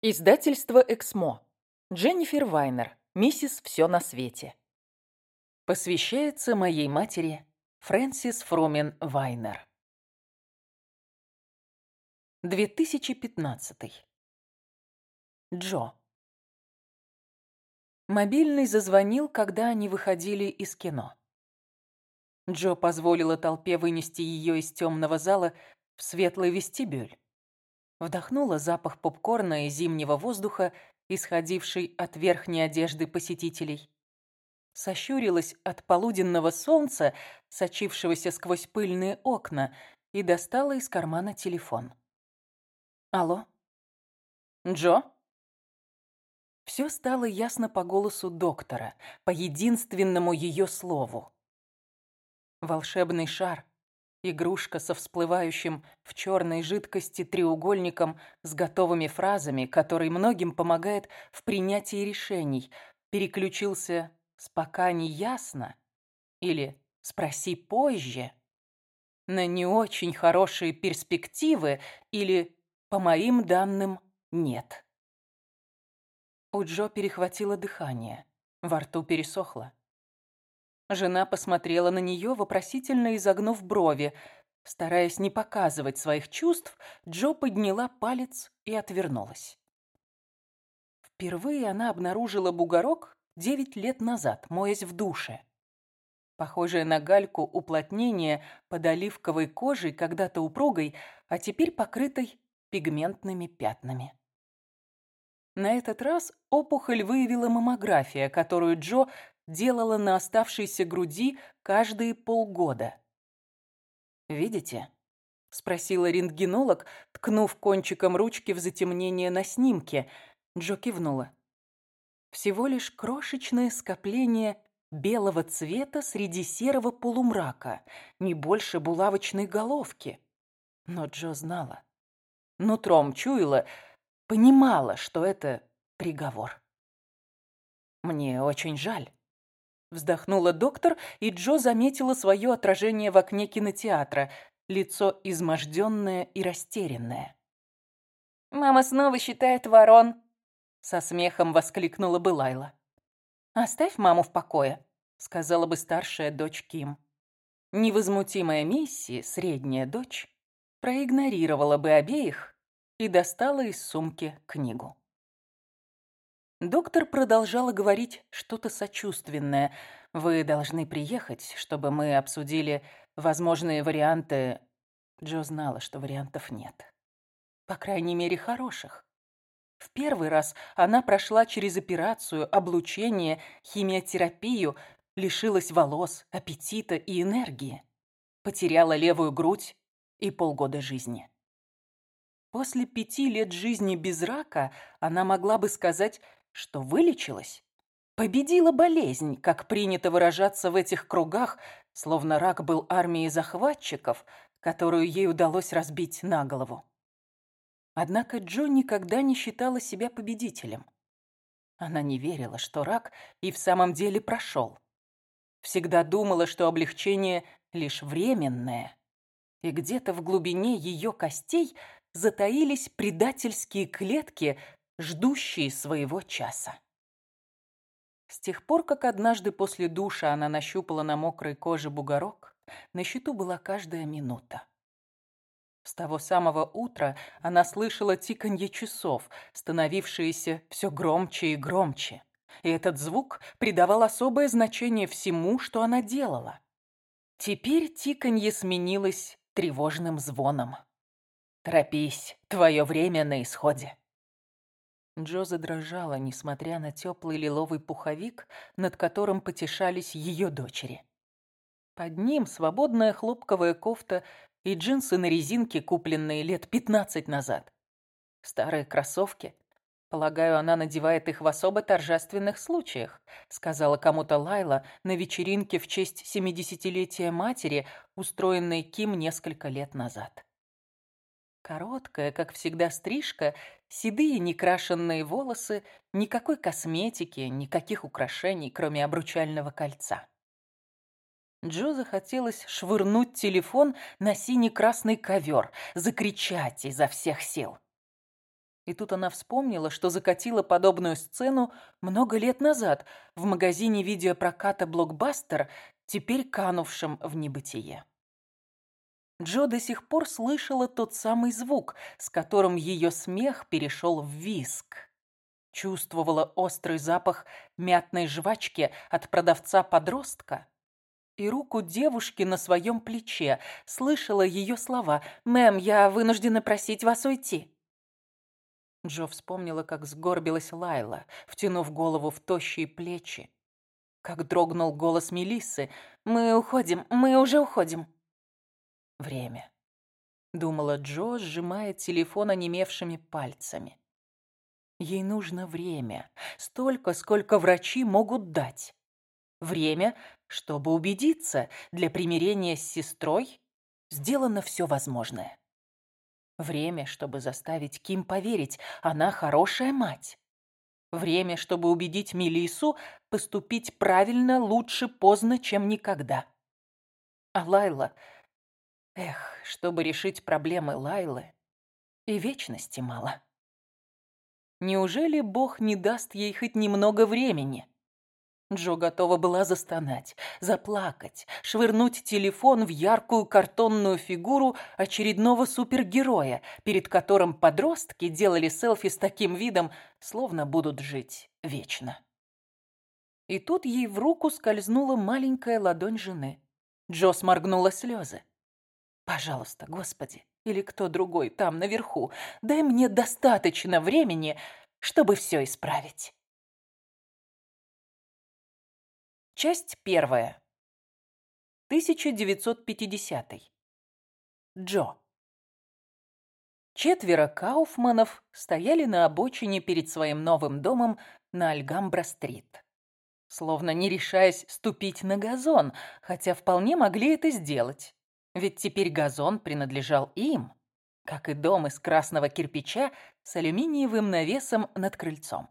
Издательство «Эксмо». Дженнифер Вайнер. «Миссис. Все на свете». Посвящается моей матери Фрэнсис Фрумен Вайнер. 2015. Джо. Мобильный зазвонил, когда они выходили из кино. Джо позволила толпе вынести ее из темного зала в светлый вестибюль. Вдохнула запах попкорна и зимнего воздуха, исходивший от верхней одежды посетителей. Сощурилась от полуденного солнца, сочившегося сквозь пыльные окна, и достала из кармана телефон. «Алло? Джо?» Все стало ясно по голосу доктора, по единственному ее слову. Волшебный шар, Игрушка со всплывающим в черной жидкости треугольником с готовыми фразами, который многим помогает в принятии решений, переключился с «пока не ясно» или «спроси позже» на не очень хорошие перспективы или «по моим данным нет». У Джо перехватило дыхание, во рту пересохло. Жена посмотрела на нее, вопросительно изогнув брови. Стараясь не показывать своих чувств, Джо подняла палец и отвернулась. Впервые она обнаружила бугорок девять лет назад, моясь в душе. Похожее на гальку уплотнение под оливковой кожей, когда-то упругой, а теперь покрытой пигментными пятнами. На этот раз опухоль выявила маммография, которую Джо делала на оставшейся груди каждые полгода. «Видите?» — спросила рентгенолог, ткнув кончиком ручки в затемнение на снимке. Джо кивнула. «Всего лишь крошечное скопление белого цвета среди серого полумрака, не больше булавочной головки». Но Джо знала. Нутром чуяла, понимала, что это приговор. «Мне очень жаль», Вздохнула доктор, и Джо заметила свое отражение в окне кинотеатра, лицо изможденное и растерянное. «Мама снова считает ворон!» Со смехом воскликнула бы Лайла. «Оставь маму в покое», — сказала бы старшая дочь Ким. Невозмутимая Мисси, средняя дочь, проигнорировала бы обеих и достала из сумки книгу. Доктор продолжала говорить что-то сочувственное. «Вы должны приехать, чтобы мы обсудили возможные варианты...» Джо знала, что вариантов нет. По крайней мере, хороших. В первый раз она прошла через операцию, облучение, химиотерапию, лишилась волос, аппетита и энергии. Потеряла левую грудь и полгода жизни. После пяти лет жизни без рака она могла бы сказать, что вылечилась, победила болезнь, как принято выражаться в этих кругах, словно рак был армией захватчиков, которую ей удалось разбить на голову. Однако Джо никогда не считала себя победителем. Она не верила, что рак и в самом деле прошел. Всегда думала, что облегчение лишь временное. И где-то в глубине ее костей затаились предательские клетки, ждущие своего часа. С тех пор, как однажды после душа она нащупала на мокрой коже бугорок, на счету была каждая минута. С того самого утра она слышала тиканье часов, становившиеся все громче и громче. И этот звук придавал особое значение всему, что она делала. Теперь тиканье сменилось тревожным звоном. «Торопись, твое время на исходе». Джо задрожала, несмотря на теплый лиловый пуховик, над которым потешались ее дочери. Под ним свободная хлопковая кофта и джинсы на резинке, купленные лет пятнадцать назад. Старые кроссовки. Полагаю, она надевает их в особо торжественных случаях, сказала кому-то Лайла на вечеринке в честь семидесятилетия матери, устроенной Ким несколько лет назад. Короткая, как всегда, стрижка, седые некрашенные волосы, никакой косметики, никаких украшений, кроме обручального кольца. Джо захотелось швырнуть телефон на синий-красный ковер, закричать изо всех сил. И тут она вспомнила, что закатила подобную сцену много лет назад в магазине видеопроката «Блокбастер», теперь канувшем в небытие. Джо до сих пор слышала тот самый звук, с которым ее смех перешел в виск. Чувствовала острый запах мятной жвачки от продавца-подростка и руку девушки на своем плече, слышала ее слова «Мэм, я вынуждена просить вас уйти». Джо вспомнила, как сгорбилась Лайла, втянув голову в тощие плечи. Как дрогнул голос Мелиссы. «Мы уходим, мы уже уходим». «Время», — думала Джо, сжимая телефон онемевшими пальцами. Ей нужно время, столько, сколько врачи могут дать. Время, чтобы убедиться, для примирения с сестрой сделано все возможное. Время, чтобы заставить Ким поверить, она хорошая мать. Время, чтобы убедить Мелису поступить правильно лучше поздно, чем никогда. А Лайла... Эх, чтобы решить проблемы Лайлы, и вечности мало. Неужели Бог не даст ей хоть немного времени? Джо готова была застонать, заплакать, швырнуть телефон в яркую картонную фигуру очередного супергероя, перед которым подростки делали селфи с таким видом, словно будут жить вечно. И тут ей в руку скользнула маленькая ладонь жены. Джо сморгнула слезы. «Пожалуйста, Господи, или кто другой там наверху, дай мне достаточно времени, чтобы все исправить». Часть первая. 1950. Джо. Четверо Кауфманов стояли на обочине перед своим новым домом на Альгамбра-стрит. Словно не решаясь ступить на газон, хотя вполне могли это сделать. Ведь теперь газон принадлежал им, как и дом из красного кирпича с алюминиевым навесом над крыльцом.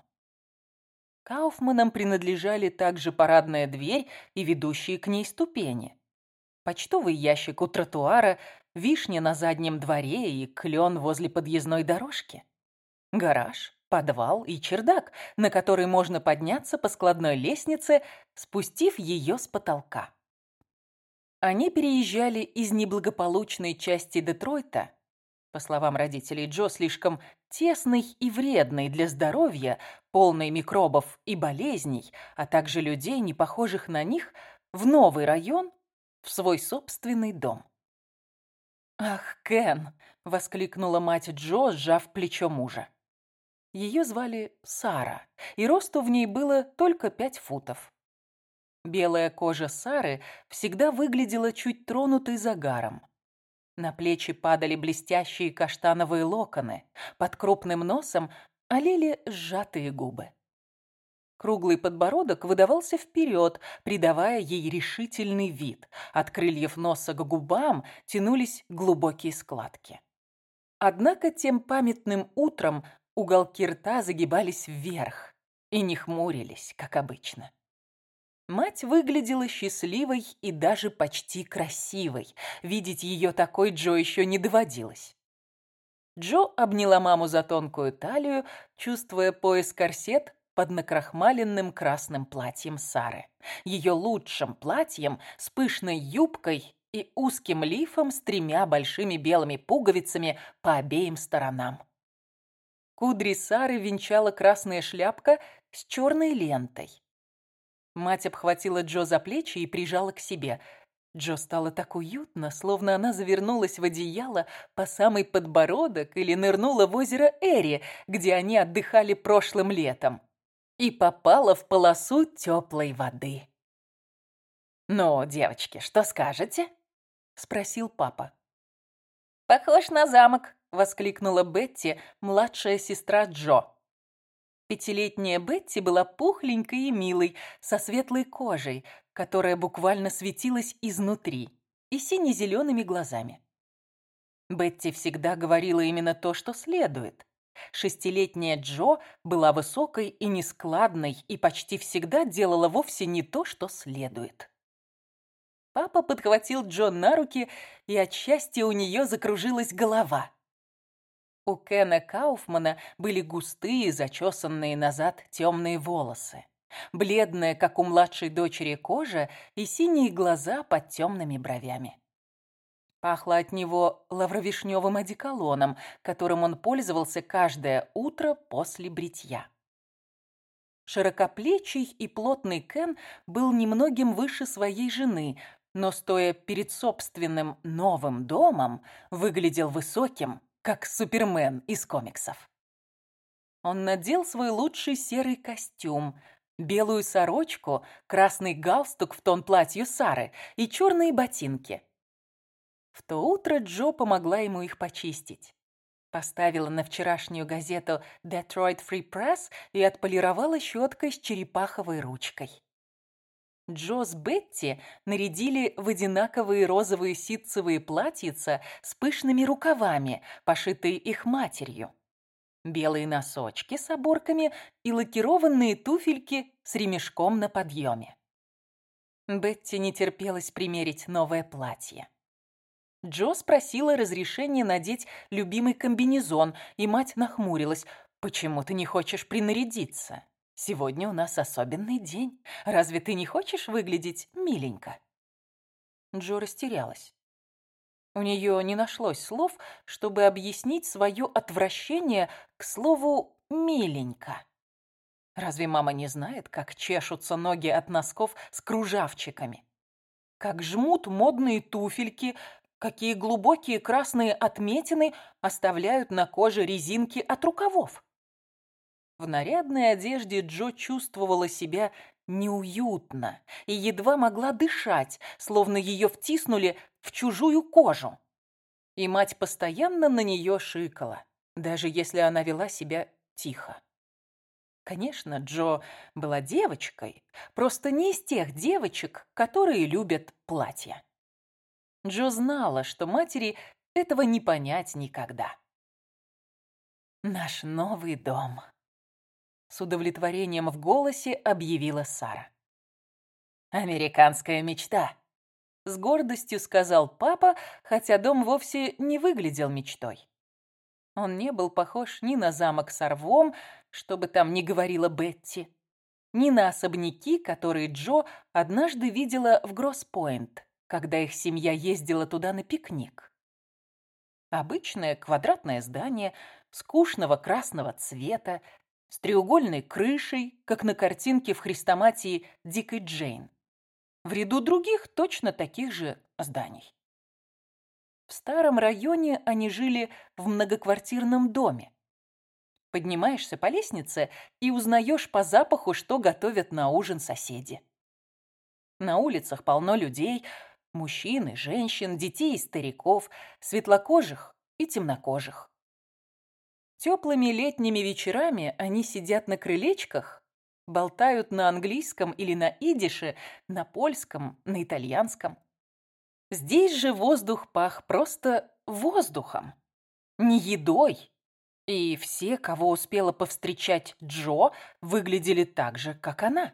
Кауфманам принадлежали также парадная дверь и ведущие к ней ступени. Почтовый ящик у тротуара, вишня на заднем дворе и клен возле подъездной дорожки. Гараж, подвал и чердак, на который можно подняться по складной лестнице, спустив ее с потолка. Они переезжали из неблагополучной части Детройта по словам родителей Джо, слишком тесный и вредный для здоровья, полный микробов и болезней, а также людей, не похожих на них, в новый район, в свой собственный дом. «Ах, Кен!» — воскликнула мать Джо, сжав плечо мужа. Ее звали Сара, и росту в ней было только пять футов. Белая кожа Сары всегда выглядела чуть тронутой загаром. На плечи падали блестящие каштановые локоны, под крупным носом олели сжатые губы. Круглый подбородок выдавался вперед, придавая ей решительный вид. От крыльев носа к губам тянулись глубокие складки. Однако тем памятным утром уголки рта загибались вверх и не хмурились, как обычно. Мать выглядела счастливой и даже почти красивой. Видеть ее такой Джо еще не доводилось. Джо обняла маму за тонкую талию, чувствуя пояс-корсет под накрахмаленным красным платьем Сары. Ее лучшим платьем с пышной юбкой и узким лифом с тремя большими белыми пуговицами по обеим сторонам. Кудри Сары венчала красная шляпка с черной лентой. Мать обхватила Джо за плечи и прижала к себе. Джо стало так уютно, словно она завернулась в одеяло по самый подбородок или нырнула в озеро Эри, где они отдыхали прошлым летом, и попала в полосу теплой воды. «Ну, девочки, что скажете?» — спросил папа. «Похож на замок», — воскликнула Бетти, младшая сестра Джо. Пятилетняя Бетти была пухленькой и милой, со светлой кожей, которая буквально светилась изнутри, и сине-зелеными глазами. Бетти всегда говорила именно то, что следует. Шестилетняя Джо была высокой и нескладной и почти всегда делала вовсе не то, что следует. Папа подхватил Джо на руки, и от счастья у нее закружилась голова. У Кена Кауфмана были густые, зачесанные назад темные волосы, бледная, как у младшей дочери, кожа и синие глаза под темными бровями. Пахло от него лавровишневым одеколоном, которым он пользовался каждое утро после бритья. Широкоплечий и плотный Кен был немногим выше своей жены, но, стоя перед собственным новым домом, выглядел высоким, как Супермен из комиксов. Он надел свой лучший серый костюм, белую сорочку, красный галстук в тон платью Сары и черные ботинки. В то утро Джо помогла ему их почистить. Поставила на вчерашнюю газету Detroit Free Press и отполировала щеткой с черепаховой ручкой. Джо с Бетти нарядили в одинаковые розовые ситцевые платьица с пышными рукавами, пошитые их матерью. Белые носочки с оборками и лакированные туфельки с ремешком на подъеме. Бетти не терпелось примерить новое платье. Джо спросила разрешения надеть любимый комбинезон, и мать нахмурилась. «Почему ты не хочешь принарядиться? Сегодня у нас особенный день. Разве ты не хочешь выглядеть миленько?» Джо растерялась. У нее не нашлось слов, чтобы объяснить свое отвращение к слову «миленько». Разве мама не знает, как чешутся ноги от носков с кружавчиками? Как жмут модные туфельки Какие глубокие красные отметины оставляют на коже резинки от рукавов. В нарядной одежде Джо чувствовала себя неуютно и едва могла дышать, словно ее втиснули в чужую кожу. И мать постоянно на нее шикала, даже если она вела себя тихо. Конечно, Джо была девочкой, просто не из тех девочек, которые любят платья. Джо знала, что матери этого не понять никогда. «Наш новый дом», — с удовлетворением в голосе объявила Сара. «Американская мечта», — с гордостью сказал папа, хотя дом вовсе не выглядел мечтой. Он не был похож ни на замок с орвом, чтобы там не говорила Бетти, ни на особняки, которые Джо однажды видела в Гросс-Пойнт когда их семья ездила туда на пикник. Обычное квадратное здание скучного красного цвета, с треугольной крышей, как на картинке в хрестоматии Дикой Джейн. В ряду других точно таких же зданий. В старом районе они жили в многоквартирном доме. Поднимаешься по лестнице и узнаешь по запаху, что готовят на ужин соседи. На улицах полно людей, Мужчин и женщин, детей и стариков, светлокожих и темнокожих. Теплыми летними вечерами они сидят на крылечках, болтают на английском или на идише, на польском, на итальянском. Здесь же воздух пах просто воздухом, не едой. И все, кого успела повстречать Джо, выглядели так же, как она.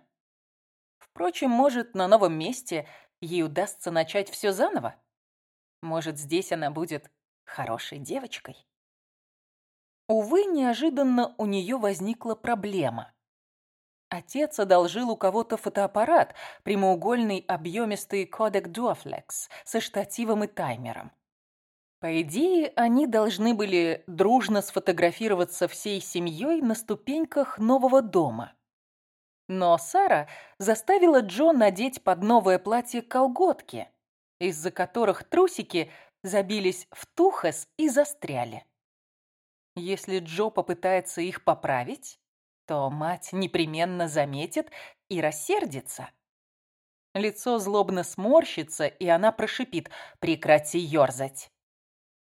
Впрочем, может, на новом месте ей удастся начать все заново? Может, здесь она будет хорошей девочкой? Увы, неожиданно у нее возникла проблема. Отец одолжил у кого-то фотоаппарат, прямоугольный объемистый Kodak Duaflex со штативом и таймером. По идее, они должны были дружно сфотографироваться всей семьей на ступеньках нового дома. Но Сара заставила Джо надеть под новое платье колготки, из-за которых трусики забились в тухос и застряли. Если Джо попытается их поправить, то мать непременно заметит и рассердится. Лицо злобно сморщится, и она прошипит «Прекрати ёрзать».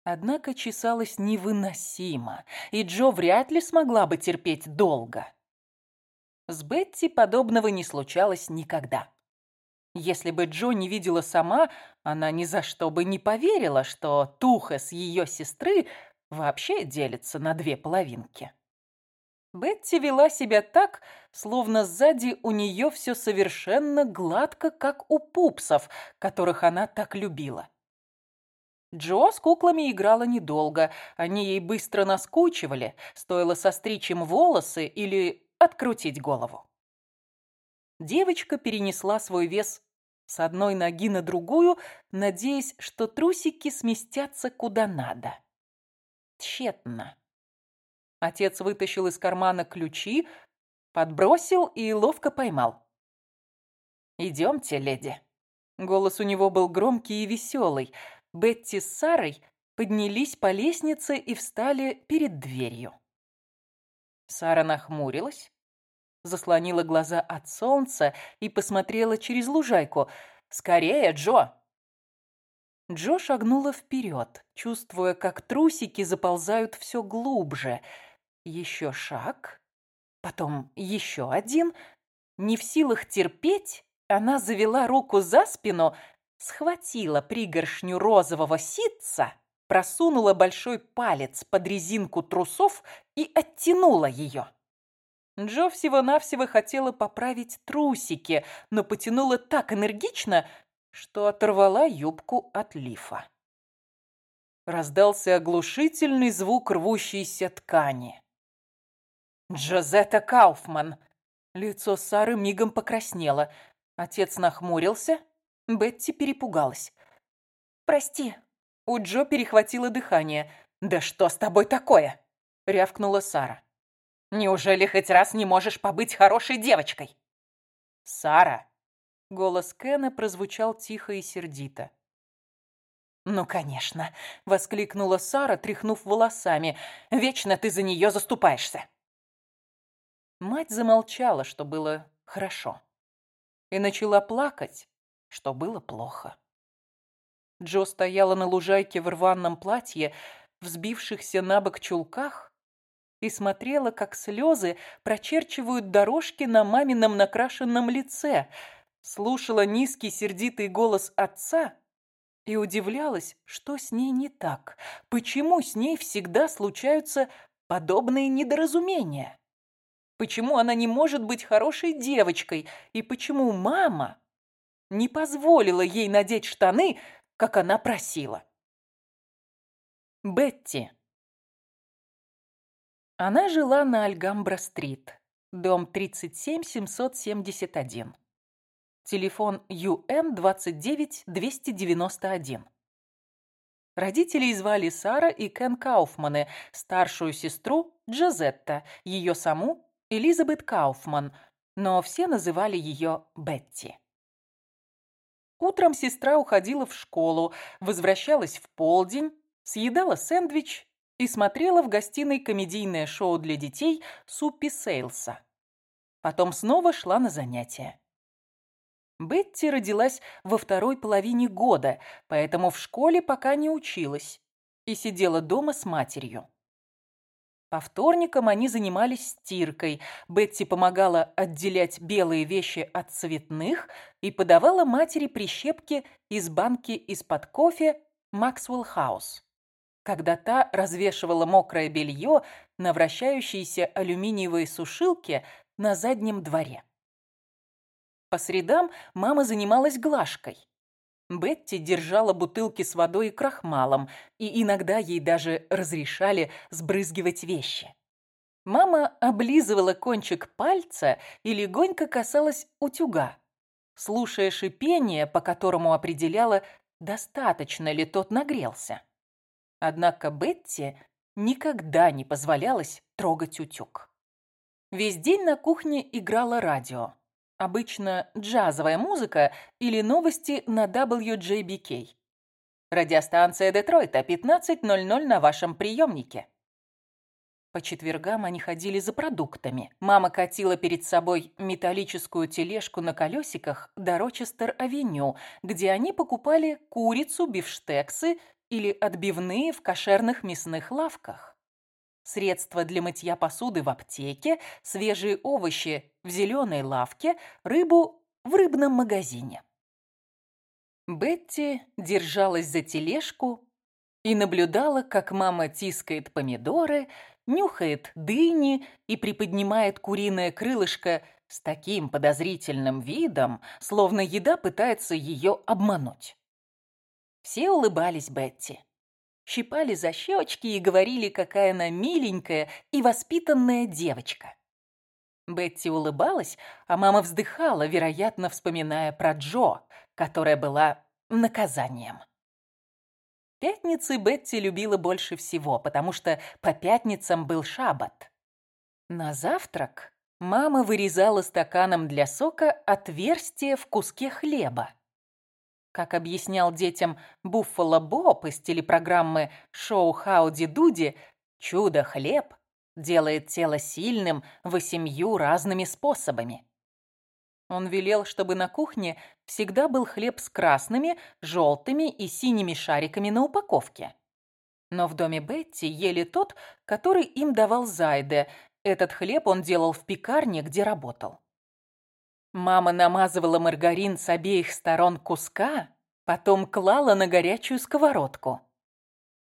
Однако чесалось невыносимо, и Джо вряд ли смогла бы терпеть долго. С Бетти подобного не случалось никогда. Если бы Джо не видела сама, она ни за что бы не поверила, что туха с ее сестры вообще делится на две половинки. Бетти вела себя так, словно сзади у нее все совершенно гладко, как у пупсов, которых она так любила. Джо с куклами играла недолго. Они ей быстро наскучивали, стоило состричь им волосы или открутить голову. Девочка перенесла свой вес с одной ноги на другую, надеясь, что трусики сместятся куда надо. Тщетно. Отец вытащил из кармана ключи, подбросил и ловко поймал. «Идемте, леди». Голос у него был громкий и веселый. Бетти с Сарой поднялись по лестнице и встали перед дверью. Сара нахмурилась, заслонила глаза от солнца и посмотрела через лужайку. «Скорее, Джо!» Джо шагнула вперед, чувствуя, как трусики заползают все глубже. Еще шаг, потом еще один. Не в силах терпеть, она завела руку за спину, схватила пригоршню розового ситца, просунула большой палец под резинку трусов и оттянула ее. Джо всего-навсего хотела поправить трусики, но потянула так энергично, что оторвала юбку от лифа. Раздался оглушительный звук рвущейся ткани. «Джозетта Кауфман!» Лицо Сары мигом покраснело. Отец нахмурился. Бетти перепугалась. «Прости». У Джо перехватило дыхание. «Да что с тобой такое?» Рявкнула Сара. «Неужели хоть раз не можешь побыть хорошей девочкой?» «Сара!» Голос Кена прозвучал тихо и сердито. «Ну, конечно!» — воскликнула Сара, тряхнув волосами. «Вечно ты за нее заступаешься!» Мать замолчала, что было хорошо, и начала плакать, что было плохо. Джо стояла на лужайке в рваном платье, взбившихся на бок чулках, и смотрела, как слезы прочерчивают дорожки на мамином накрашенном лице, слушала низкий сердитый голос отца и удивлялась, что с ней не так, почему с ней всегда случаются подобные недоразумения. Почему она не может быть хорошей девочкой? И почему мама не позволила ей надеть штаны, как она просила? Бетти. Она жила на Альгамбра-стрит, дом 37771. Телефон ЮН 29291. Родителей звали Сара и Кен Кауфманы, старшую сестру Джозетта, ее саму Элизабет Кауфман, но все называли ее Бетти. Утром сестра уходила в школу, возвращалась в полдень, съедала сэндвич и смотрела в гостиной комедийное шоу для детей Суппи Сейлса. Потом снова шла на занятия. Бетти родилась во второй половине года, поэтому в школе пока не училась и сидела дома с матерью. По вторникам они занимались стиркой. Бетти помогала отделять белые вещи от цветных и подавала матери прищепки из банки из-под кофе Максвелл Хаус. Когда та развешивала мокрое белье на вращающейся алюминиевой сушилке на заднем дворе. По средам мама занималась глажкой. Бетти держала бутылки с водой и крахмалом, и иногда ей даже разрешали сбрызгивать вещи. Мама облизывала кончик пальца и легонько касалась утюга, слушая шипение, по которому определяла, достаточно ли тот нагрелся. Однако Бетти никогда не позволялось трогать утюг. Весь день на кухне играло радио. Обычно джазовая музыка или новости на WJBK. Радиостанция Детройта, 15.00 на вашем приемнике. По четвергам они ходили за продуктами. Мама катила перед собой металлическую тележку на колесиках до Рочестер-авеню, где они покупали курицу, бифштексы или отбивные в кошерных мясных лавках средства для мытья посуды в аптеке, свежие овощи в зеленой лавке, рыбу в рыбном магазине. Бетти держалась за тележку и наблюдала, как мама тискает помидоры, нюхает дыни и приподнимает куриное крылышко с таким подозрительным видом, словно еда пытается ее обмануть. Все улыбались Бетти. Щипали за щечки и говорили, какая она миленькая и воспитанная девочка. Бетти улыбалась, а мама вздыхала, вероятно, вспоминая про Джо, которая была наказанием. Пятницы Бетти любила больше всего, потому что по пятницам был шаббат. На завтрак мама вырезала стаканом для сока отверстие в куске хлеба. Как объяснял детям Буффало Боб из телепрограммы «Шоу Хауди Дуди», чудо-хлеб делает тело сильным восемью разными способами. Он велел, чтобы на кухне всегда был хлеб с красными, желтыми и синими шариками на упаковке. Но в доме Бетти ели тот, который им давал Зайде. Этот хлеб он делал в пекарне, где работал. Мама намазывала маргарин с обеих сторон куска, потом клала на горячую сковородку.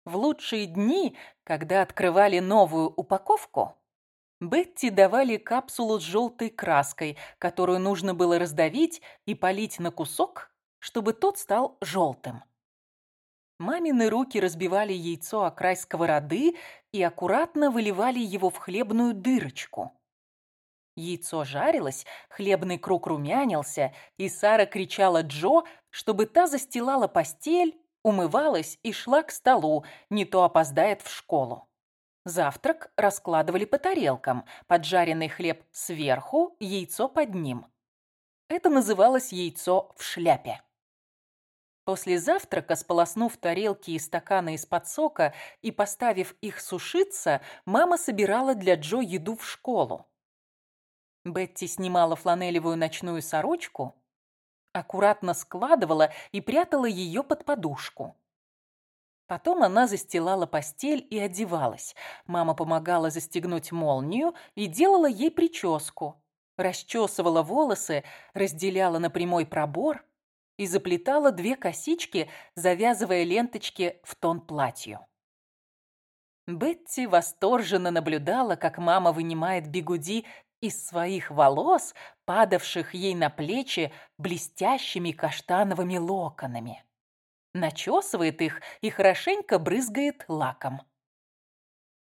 В лучшие дни, когда открывали новую упаковку, Бетти давали капсулу с желтой краской, которую нужно было раздавить и полить на кусок, чтобы тот стал желтым. Мамины руки разбивали яйцо о край сковороды и аккуратно выливали его в хлебную дырочку. Яйцо жарилось, хлебный круг румянился, и Сара кричала Джо, чтобы та застилала постель, умывалась и шла к столу, не то опоздает в школу. Завтрак раскладывали по тарелкам, поджаренный хлеб сверху, яйцо под ним. Это называлось яйцо в шляпе. После завтрака, сполоснув тарелки и стаканы из-под сока и поставив их сушиться, мама собирала для Джо еду в школу. Бетти снимала фланелевую ночную сорочку, аккуратно складывала и прятала ее под подушку. Потом она застилала постель и одевалась. Мама помогала застегнуть молнию и делала ей прическу. Расчесывала волосы, разделяла на прямой пробор и заплетала две косички, завязывая ленточки в тон платью. Бетти восторженно наблюдала, как мама вынимает бигуди из своих волос, падавших ей на плечи блестящими каштановыми локонами начесывает их и хорошенько брызгает лаком.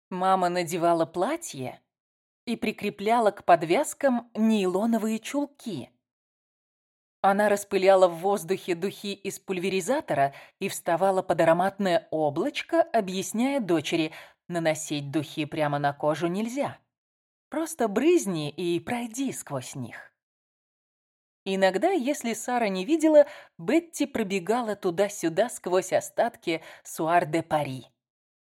Мама надевала платье и прикрепляла к подвязкам нейлоновые чулки. Она распыляла в воздухе духи из пульверизатора и вставала под ароматное облачко, объясняя дочери, наносить духи прямо на кожу нельзя. Просто брызни и пройди сквозь них. Иногда, если Сара не видела, Бетти пробегала туда-сюда сквозь остатки Суар-де-Пари,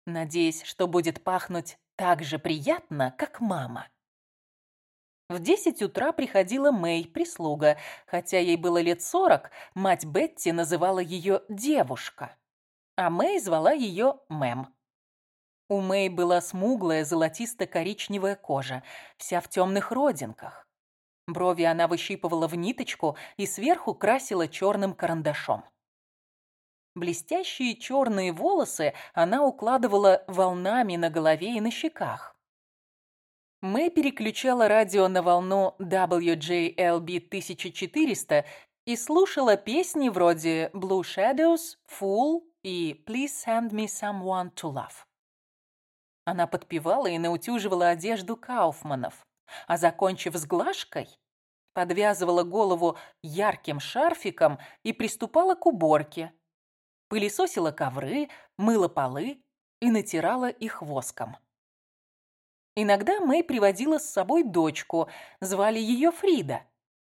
надеясь, что будет пахнуть так же приятно, как мама. В десять утра приходила Мэй, прислуга. Хотя ей было лет сорок, мать Бетти называла ее «девушка», а Мэй звала ее «мэм». У Мэй была смуглая золотисто-коричневая кожа, вся в темных родинках. Брови она выщипывала в ниточку и сверху красила черным карандашом. Блестящие черные волосы она укладывала волнами на голове и на щеках. Мэй переключала радио на волну WJLB 1400 и слушала песни вроде Blue Shadows, Fool и Please Send Me Someone to Love. Она подпевала и наутюживала одежду Кауфманов а закончив с глажкой, подвязывала голову ярким шарфиком и приступала к уборке. Пылесосила ковры, мыла полы и натирала их воском. Иногда Мэй приводила с собой дочку, звали ее Фрида,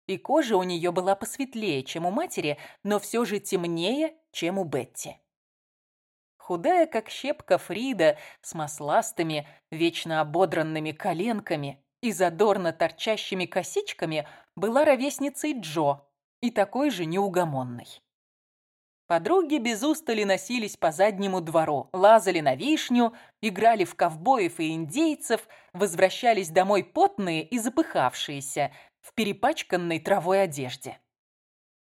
и кожа у нее была посветлее, чем у матери, но все же темнее, чем у Бетти. Худая, как щепка Фрида, с масластыми, вечно ободранными коленками, и задорно торчащими косичками была ровесницей Джо и такой же неугомонной. Подруги без устали носились по заднему двору, лазали на вишню, играли в ковбоев и индейцев, возвращались домой потные и запыхавшиеся, в перепачканной травой одежде.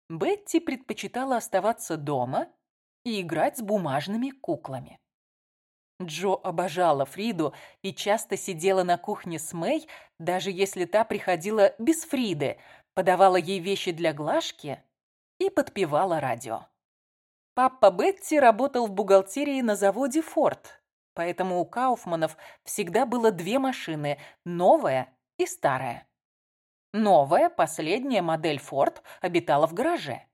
Бетти предпочитала оставаться дома и играть с бумажными куклами. Джо обожала Фриду и часто сидела на кухне с Мэй, даже если та приходила без Фриды, подавала ей вещи для глажки и подпевала радио. Папа Бетти работал в бухгалтерии на заводе «Форд», поэтому у Кауфманов всегда было две машины – новая и старая. Новая, последняя модель «Форд» обитала в гараже.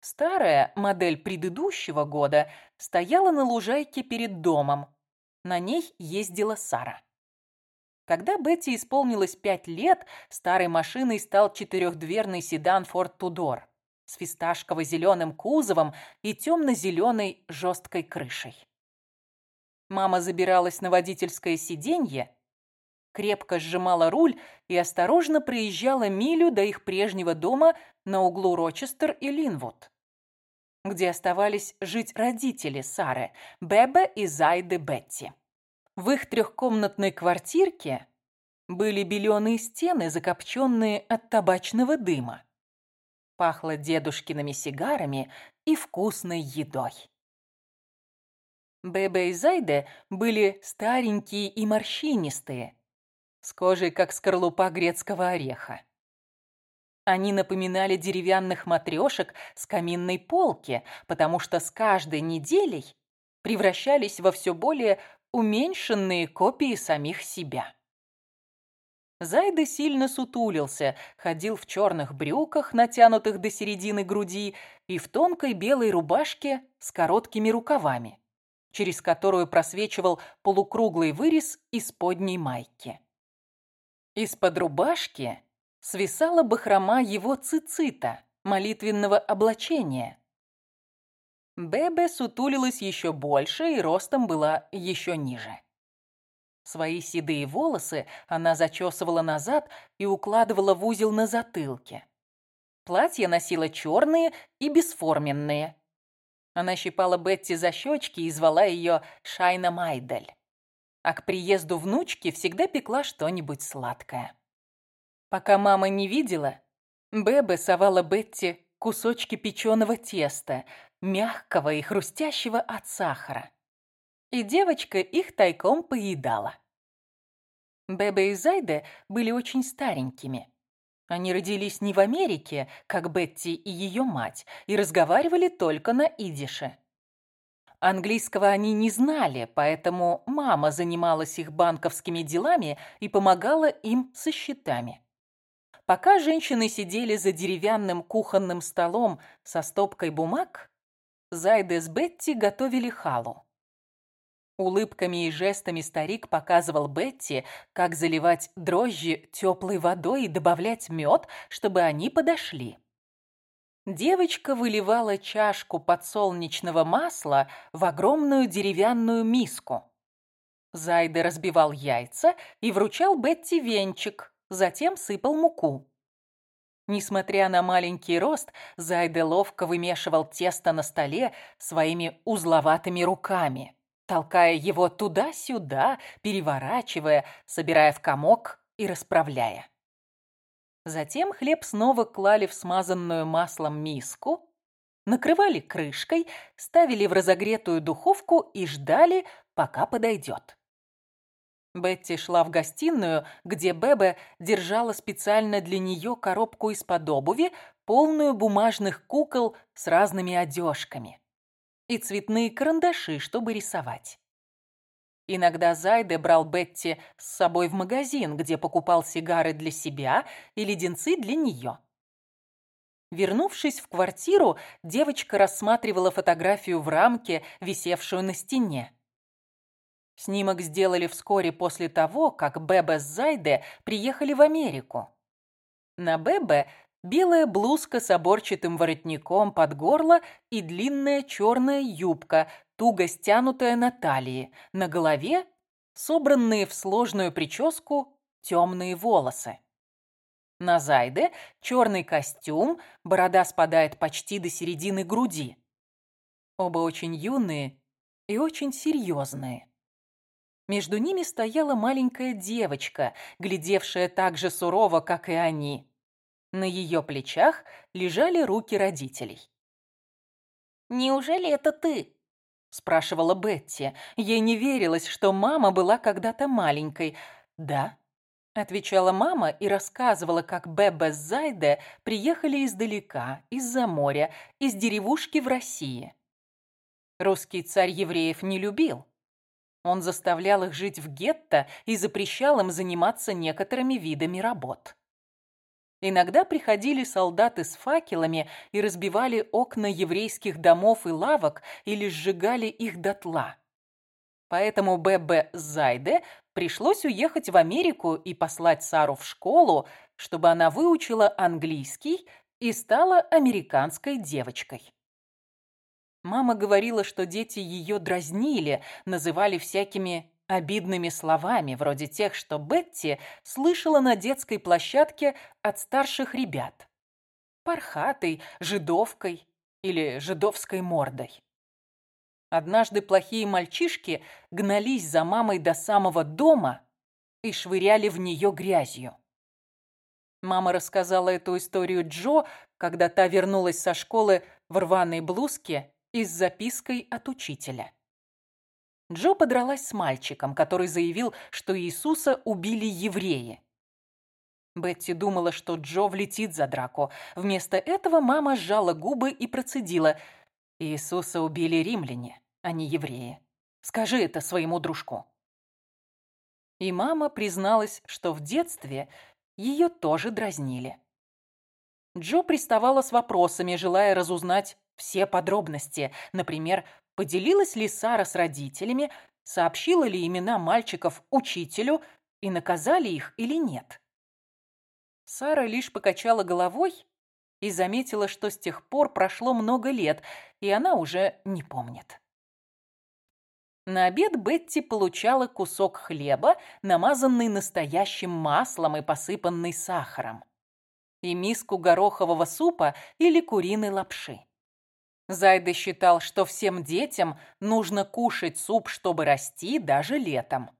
Старая модель предыдущего года стояла на лужайке перед домом. На ней ездила Сара. Когда Бетти исполнилось пять лет, старой машиной стал четырехдверный седан Ford Tudor с фисташково-зеленым кузовом и темно-зеленой жесткой крышей. Мама забиралась на водительское сиденье, крепко сжимала руль и осторожно проезжала милю до их прежнего дома на углу Рочестер и Линвуд, где оставались жить родители Сары, Бебе и Зайды Бетти. В их трехкомнатной квартирке были беленые стены, закопченные от табачного дыма. Пахло дедушкиными сигарами и вкусной едой. Бебе и Зайде были старенькие и морщинистые, с кожей, как скорлупа грецкого ореха. Они напоминали деревянных матрешек с каминной полки, потому что с каждой неделей превращались во все более уменьшенные копии самих себя. Зайда сильно сутулился, ходил в черных брюках, натянутых до середины груди, и в тонкой белой рубашке с короткими рукавами, через которую просвечивал полукруглый вырез из подней майки. Из-под рубашки свисала бахрома его цицита, молитвенного облачения, Бебе сутулилась еще больше и ростом была еще ниже. Свои седые волосы она зачесывала назад и укладывала в узел на затылке. Платья носила черные и бесформенные. Она щипала Бетти за щечки и звала ее Шайна Майдель. А к приезду внучки всегда пекла что-нибудь сладкое. Пока мама не видела, Бебе совала Бетти кусочки печеного теста, мягкого и хрустящего от сахара. И девочка их тайком поедала. Бебе и Зайде были очень старенькими. Они родились не в Америке, как Бетти и ее мать, и разговаривали только на идише. Английского они не знали, поэтому мама занималась их банковскими делами и помогала им со счетами. Пока женщины сидели за деревянным кухонным столом со стопкой бумаг, Зайде с Бетти готовили халу. Улыбками и жестами старик показывал Бетти, как заливать дрожжи теплой водой и добавлять мед, чтобы они подошли. Девочка выливала чашку подсолнечного масла в огромную деревянную миску. Зайде разбивал яйца и вручал Бетти венчик, затем сыпал муку. Несмотря на маленький рост, Зайде ловко вымешивал тесто на столе своими узловатыми руками, толкая его туда-сюда, переворачивая, собирая в комок и расправляя. Затем хлеб снова клали в смазанную маслом миску, накрывали крышкой, ставили в разогретую духовку и ждали, пока подойдет. Бетти шла в гостиную, где Бебе держала специально для нее коробку из-под обуви, полную бумажных кукол с разными одежками. И цветные карандаши, чтобы рисовать. Иногда Зайде брал Бетти с собой в магазин, где покупал сигары для себя и леденцы для нее. Вернувшись в квартиру, девочка рассматривала фотографию в рамке, висевшую на стене. Снимок сделали вскоре после того, как Бебе с Зайде приехали в Америку. На Бебе белая блузка с оборчатым воротником под горло и длинная черная юбка, туго стянутая на талии, на голове собранные в сложную прическу темные волосы. На Зайде черный костюм, борода спадает почти до середины груди. Оба очень юные и очень серьезные. Между ними стояла маленькая девочка, глядевшая так же сурово, как и они. На ее плечах лежали руки родителей. «Неужели это ты?» – спрашивала Бетти. Ей не верилось, что мама была когда-то маленькой. «Да», – отвечала мама и рассказывала, как Бебе с Зайде приехали издалека, из-за моря, из деревушки в России. Русский царь евреев не любил. Он заставлял их жить в гетто и запрещал им заниматься некоторыми видами работ. Иногда приходили солдаты с факелами и разбивали окна еврейских домов и лавок или сжигали их дотла. Поэтому Бебе Зайде пришлось уехать в Америку и послать Сару в школу, чтобы она выучила английский и стала американской девочкой. Мама говорила, что дети ее дразнили, называли всякими обидными словами, вроде тех, что Бетти слышала на детской площадке от старших ребят. Пархатой, жидовкой или жидовской мордой. Однажды плохие мальчишки гнались за мамой до самого дома и швыряли в нее грязью. Мама рассказала эту историю Джо, когда та вернулась со школы в рваной блузке и с запиской от учителя. Джо подралась с мальчиком, который заявил, что Иисуса убили евреи. Бетти думала, что Джо влетит за драку. Вместо этого мама сжала губы и процедила. «Иисуса убили римляне, а не евреи. Скажи это своему дружку». И мама призналась, что в детстве ее тоже дразнили. Джо приставала с вопросами, желая разузнать все подробности. Например, Поделилась ли Сара с родителями, сообщила ли имена мальчиков учителю и наказали их или нет? Сара лишь покачала головой и заметила, что с тех пор прошло много лет, и она уже не помнит. На обед Бетти получала кусок хлеба, намазанный настоящим маслом и посыпанный сахаром, и миску горохового супа или куриной лапши. Зайда считал, что всем детям нужно кушать суп, чтобы расти даже летом.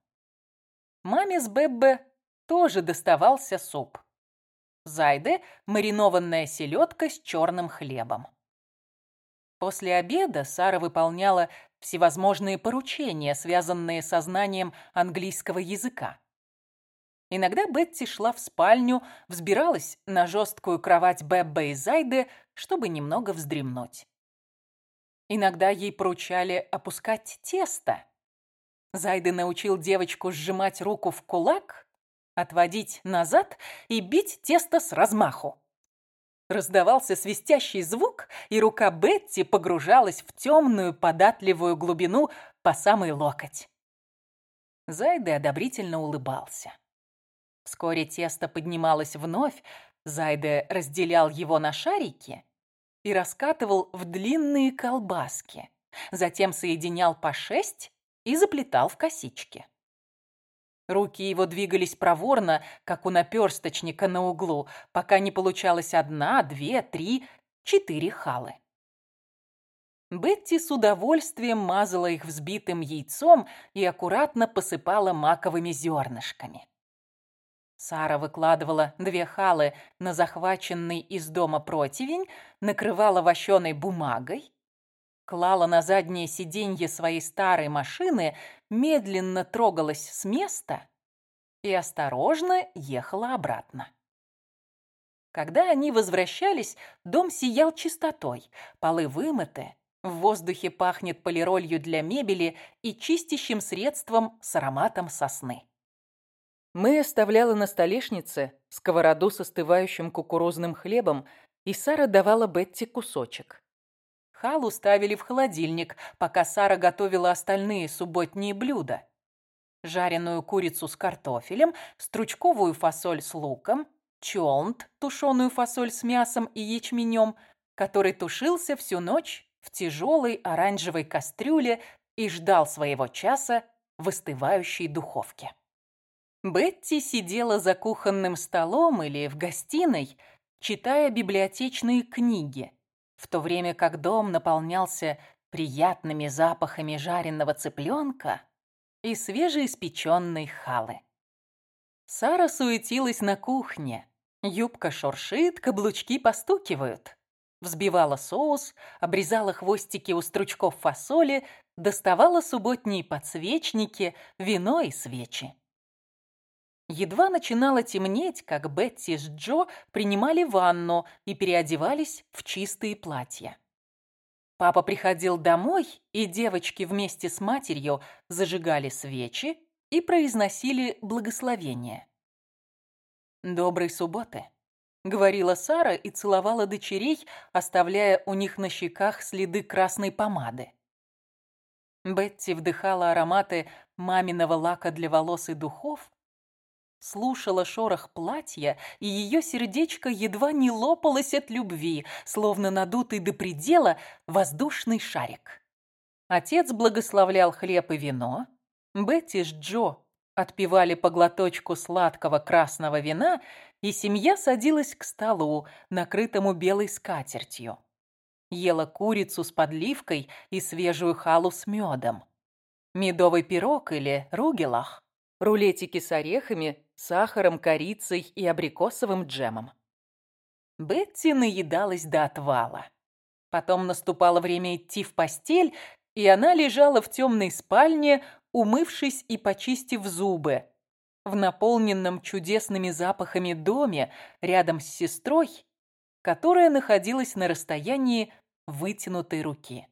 Маме с Беббе тоже доставался суп. Зайде – маринованная селедка с черным хлебом. После обеда Сара выполняла всевозможные поручения, связанные со знанием английского языка. Иногда Бетти шла в спальню, взбиралась на жесткую кровать Беббе и Зайды, чтобы немного вздремнуть. Иногда ей поручали опускать тесто. Зайды научил девочку сжимать руку в кулак, отводить назад и бить тесто с размаху. Раздавался свистящий звук, и рука Бетти погружалась в темную податливую глубину по самый локоть. Зайды одобрительно улыбался. Вскоре тесто поднималось вновь, Зайде разделял его на шарики и раскатывал в длинные колбаски. Затем соединял по шесть и заплетал в косички. Руки его двигались проворно, как у наперсточника на углу, пока не получалось одна, две, три, четыре халы. Бетти с удовольствием мазала их взбитым яйцом и аккуратно посыпала маковыми зернышками. Сара выкладывала две халы на захваченный из дома противень, накрывала вощеной бумагой, клала на заднее сиденье своей старой машины, медленно трогалась с места и осторожно ехала обратно. Когда они возвращались, дом сиял чистотой, полы вымыты, в воздухе пахнет полиролью для мебели и чистящим средством с ароматом сосны. Мы оставляла на столешнице сковороду с остывающим кукурузным хлебом, и Сара давала Бетти кусочек. Халу ставили в холодильник, пока Сара готовила остальные субботние блюда. Жареную курицу с картофелем, стручковую фасоль с луком, чолнт, тушеную фасоль с мясом и ячменем, который тушился всю ночь в тяжелой оранжевой кастрюле и ждал своего часа в остывающей духовке. Бетти сидела за кухонным столом или в гостиной, читая библиотечные книги, в то время как дом наполнялся приятными запахами жареного цыпленка и свежеиспеченной халы. Сара суетилась на кухне. Юбка шуршит, каблучки постукивают. Взбивала соус, обрезала хвостики у стручков фасоли, доставала субботние подсвечники, вино и свечи. Едва начинало темнеть, как Бетти с Джо принимали ванну и переодевались в чистые платья. Папа приходил домой, и девочки вместе с матерью зажигали свечи и произносили благословение. «Доброй субботы», — говорила Сара и целовала дочерей, оставляя у них на щеках следы красной помады. Бетти вдыхала ароматы маминого лака для волос и духов, слушала шорох платья, и ее сердечко едва не лопалось от любви, словно надутый до предела воздушный шарик. Отец благословлял хлеб и вино, Бетти с Джо отпивали по глоточку сладкого красного вина, и семья садилась к столу, накрытому белой скатертью. Ела курицу с подливкой и свежую халу с медом. Медовый пирог или ругелах, рулетики с орехами, сахаром, корицей и абрикосовым джемом. Бетти наедалась до отвала. Потом наступало время идти в постель, и она лежала в темной спальне, умывшись и почистив зубы, в наполненном чудесными запахами доме рядом с сестрой, которая находилась на расстоянии вытянутой руки.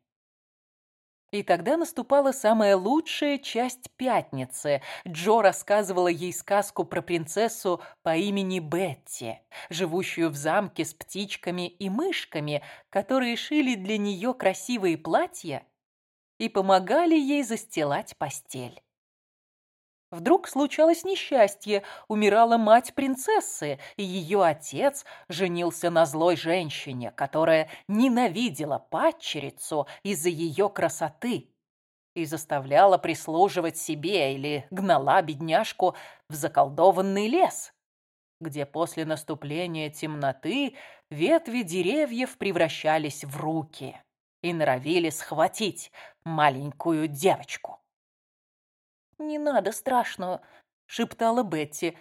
И тогда наступала самая лучшая часть пятницы. Джо рассказывала ей сказку про принцессу по имени Бетти, живущую в замке с птичками и мышками, которые шили для нее красивые платья и помогали ей застилать постель. Вдруг случалось несчастье, умирала мать принцессы, и ее отец женился на злой женщине, которая ненавидела падчерицу из-за ее красоты и заставляла прислуживать себе или гнала бедняжку в заколдованный лес, где после наступления темноты ветви деревьев превращались в руки и норовили схватить маленькую девочку. «Не надо страшную», — шептала Бетти.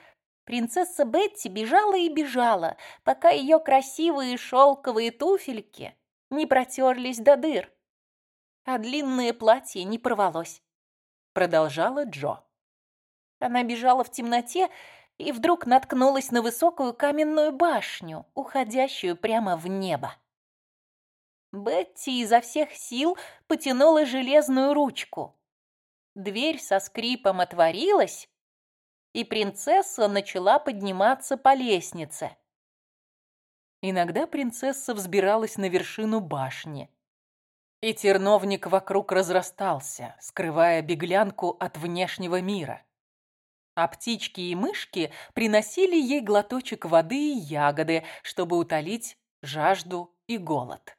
Принцесса Бетти бежала и бежала, пока ее красивые шелковые туфельки не протерлись до дыр, а длинное платье не порвалось. Продолжала Джо. Она бежала в темноте и вдруг наткнулась на высокую каменную башню, уходящую прямо в небо. Бетти изо всех сил потянула железную ручку. Дверь со скрипом отворилась, и принцесса начала подниматься по лестнице. Иногда принцесса взбиралась на вершину башни, и терновник вокруг разрастался, скрывая беглянку от внешнего мира. А птички и мышки приносили ей глоточек воды и ягоды, чтобы утолить жажду и голод.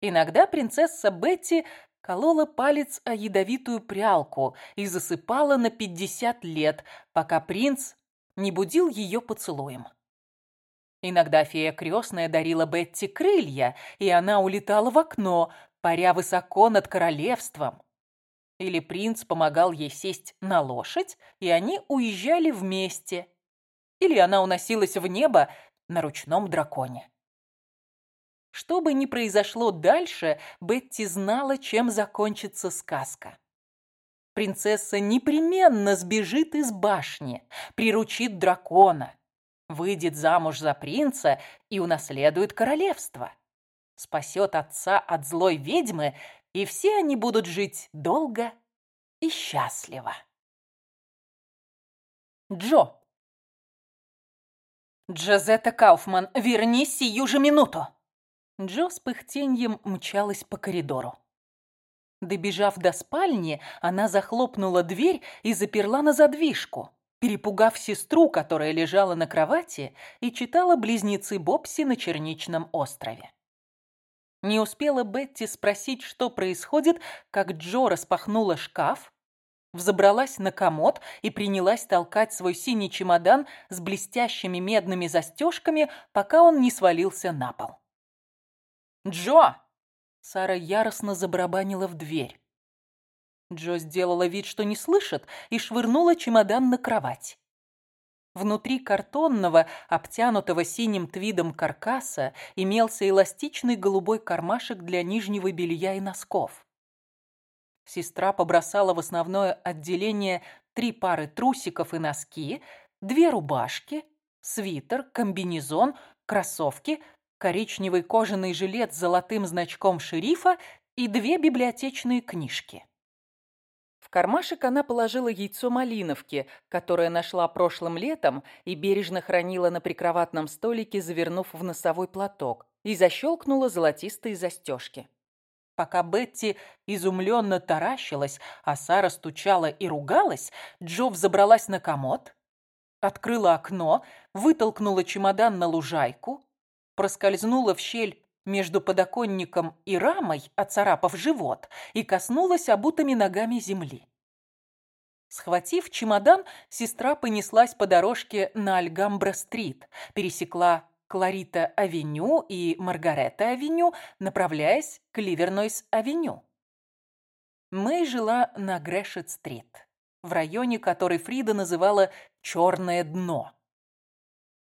Иногда принцесса Бетти колола палец о ядовитую прялку и засыпала на пятьдесят лет, пока принц не будил ее поцелуем. Иногда фея крестная дарила Бетти крылья, и она улетала в окно, паря высоко над королевством. Или принц помогал ей сесть на лошадь, и они уезжали вместе. Или она уносилась в небо на ручном драконе. Что бы ни произошло дальше, Бетти знала, чем закончится сказка. Принцесса непременно сбежит из башни, приручит дракона, выйдет замуж за принца и унаследует королевство. Спасет отца от злой ведьмы, и все они будут жить долго и счастливо. Джо. Джозетта Кауфман, вернись сию же минуту. Джо с пыхтеньем мчалась по коридору. Добежав до спальни, она захлопнула дверь и заперла на задвижку, перепугав сестру, которая лежала на кровати и читала «Близнецы Бобси» на Черничном острове. Не успела Бетти спросить, что происходит, как Джо распахнула шкаф, взобралась на комод и принялась толкать свой синий чемодан с блестящими медными застежками, пока он не свалился на пол. «Джо!» Сара яростно забарабанила в дверь. Джо сделала вид, что не слышит, и швырнула чемодан на кровать. Внутри картонного, обтянутого синим твидом каркаса имелся эластичный голубой кармашек для нижнего белья и носков. Сестра побросала в основное отделение три пары трусиков и носки, две рубашки, свитер, комбинезон, кроссовки, коричневый кожаный жилет с золотым значком шерифа и две библиотечные книжки. В кармашек она положила яйцо малиновки, которое нашла прошлым летом и бережно хранила на прикроватном столике, завернув в носовой платок, и защелкнула золотистые застежки. Пока Бетти изумленно таращилась, а Сара стучала и ругалась, Джо взобралась на комод, открыла окно, вытолкнула чемодан на лужайку, проскользнула в щель между подоконником и рамой, оцарапав живот, и коснулась обутыми ногами земли. Схватив чемодан, сестра понеслась по дорожке на Альгамбра-стрит, пересекла Кларита-авеню и Маргарета-авеню, направляясь к Ливернойс-авеню. Мэй жила на Грэшет-стрит, в районе, который Фрида называла «черное дно».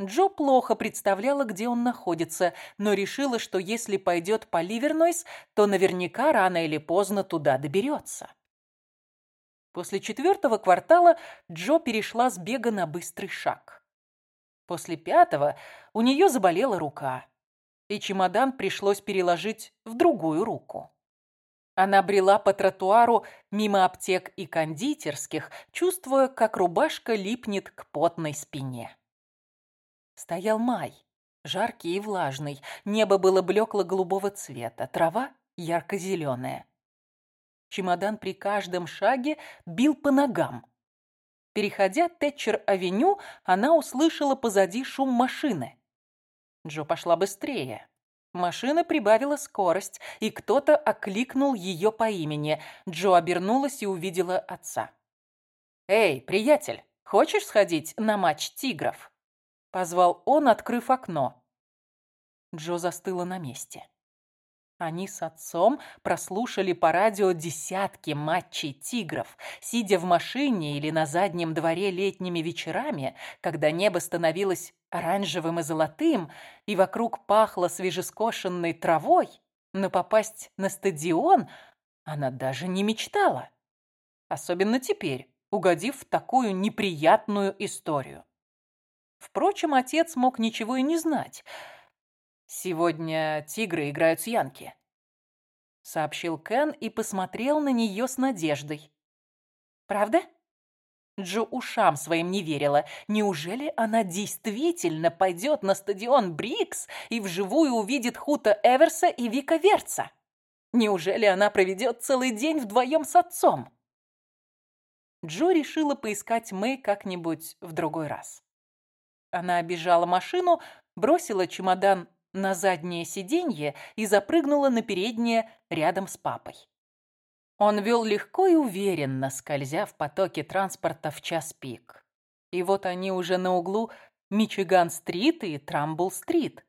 Джо плохо представляла, где он находится, но решила, что если пойдет по Ливернойс, то наверняка рано или поздно туда доберется. После четвертого квартала Джо перешла с бега на быстрый шаг. После пятого у нее заболела рука, и чемодан пришлось переложить в другую руку. Она брела по тротуару мимо аптек и кондитерских, чувствуя, как рубашка липнет к потной спине. Стоял май, жаркий и влажный. Небо было блекло-голубого цвета, трава ярко-зеленая. Чемодан при каждом шаге бил по ногам. Переходя Тэтчер-авеню, она услышала позади шум машины. Джо пошла быстрее. Машина прибавила скорость, и кто-то окликнул ее по имени. Джо обернулась и увидела отца. «Эй, приятель, хочешь сходить на матч тигров?» Позвал он, открыв окно. Джо застыла на месте. Они с отцом прослушали по радио десятки матчей «Тигров», сидя в машине или на заднем дворе летними вечерами, когда небо становилось оранжевым и золотым, и вокруг пахло свежескошенной травой, но попасть на стадион она даже не мечтала. Особенно теперь, угодив в такую неприятную историю. Впрочем, отец мог ничего и не знать. «Сегодня тигры играют с Янки», — сообщил Кен и посмотрел на нее с надеждой. «Правда?» Джо ушам своим не верила. Неужели она действительно пойдет на стадион Брикс и вживую увидит Хута Эверса и Вика Верца? Неужели она проведет целый день вдвоем с отцом? Джо решила поискать Мэй как-нибудь в другой раз. Она обежала машину, бросила чемодан на заднее сиденье и запрыгнула на переднее рядом с папой. Он вел легко и уверенно, скользя в потоке транспорта в час пик. И вот они уже на углу Мичиган-стрит и Трамбл-стрит.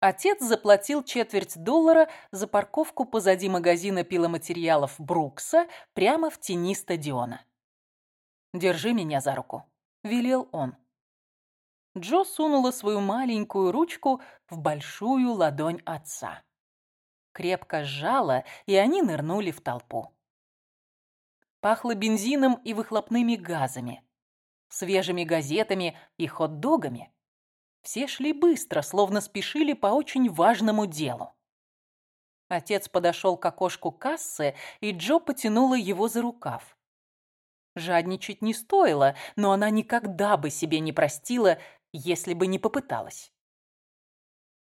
Отец заплатил четверть доллара за парковку позади магазина пиломатериалов Брукса прямо в тени стадиона. «Держи меня за руку», — велел он. Джо сунула свою маленькую ручку в большую ладонь отца. Крепко сжала, и они нырнули в толпу. Пахло бензином и выхлопными газами, свежими газетами и хот-догами. Все шли быстро, словно спешили по очень важному делу. Отец подошел к окошку кассы, и Джо потянула его за рукав. Жадничать не стоило, но она никогда бы себе не простила, если бы не попыталась.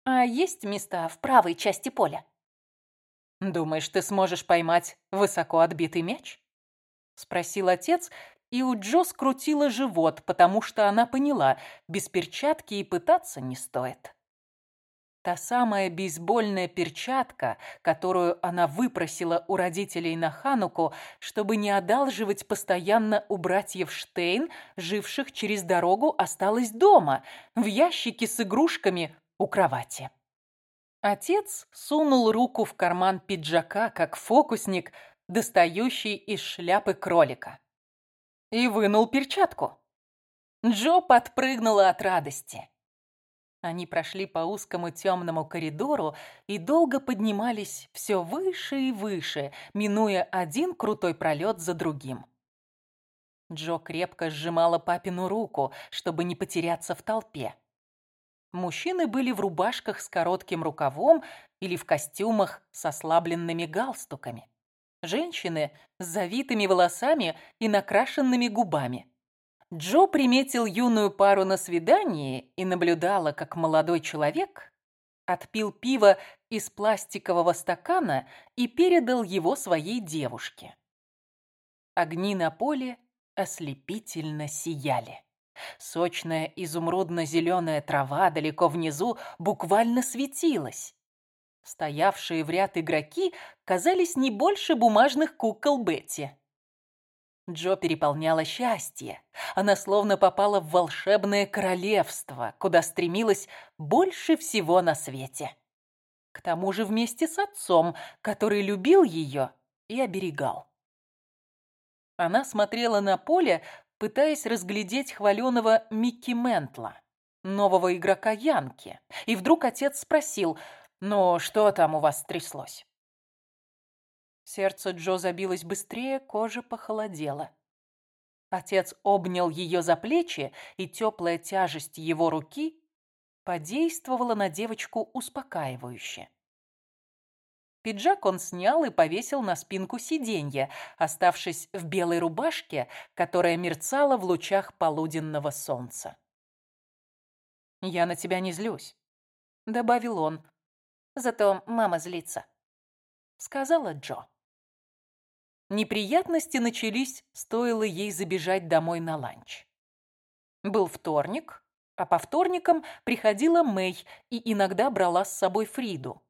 «А есть места в правой части поля?» «Думаешь, ты сможешь поймать высоко отбитый мяч?» Спросил отец, и у Джо скрутило живот, потому что она поняла, без перчатки и пытаться не стоит. Та самая бейсбольная перчатка, которую она выпросила у родителей на Хануку, чтобы не одалживать постоянно у братьев Штейн, живших через дорогу, осталась дома, в ящике с игрушками у кровати. Отец сунул руку в карман пиджака, как фокусник, достающий из шляпы кролика. И вынул перчатку. Джо подпрыгнула от радости. Они прошли по узкому темному коридору и долго поднимались все выше и выше, минуя один крутой пролет за другим. Джо крепко сжимала папину руку, чтобы не потеряться в толпе. Мужчины были в рубашках с коротким рукавом или в костюмах с ослабленными галстуками. Женщины с завитыми волосами и накрашенными губами. Джо приметил юную пару на свидании и наблюдала, как молодой человек отпил пиво из пластикового стакана и передал его своей девушке. Огни на поле ослепительно сияли. Сочная изумрудно-зеленая трава далеко внизу буквально светилась. Стоявшие в ряд игроки казались не больше бумажных кукол Бетти. Джо переполняла счастье. Она словно попала в волшебное королевство, куда стремилась больше всего на свете. К тому же вместе с отцом, который любил ее и оберегал. Она смотрела на поле, пытаясь разглядеть хваленого Микки Ментла, нового игрока Янки. И вдруг отец спросил, «Ну, что там у вас тряслось?» Сердце Джо забилось быстрее, кожа похолодела. Отец обнял ее за плечи, и теплая тяжесть его руки подействовала на девочку успокаивающе. Пиджак он снял и повесил на спинку сиденья, оставшись в белой рубашке, которая мерцала в лучах полуденного солнца. «Я на тебя не злюсь», — добавил он. «Зато мама злится», — сказала Джо. Неприятности начались, стоило ей забежать домой на ланч. Был вторник, а по вторникам приходила Мэй и иногда брала с собой Фриду.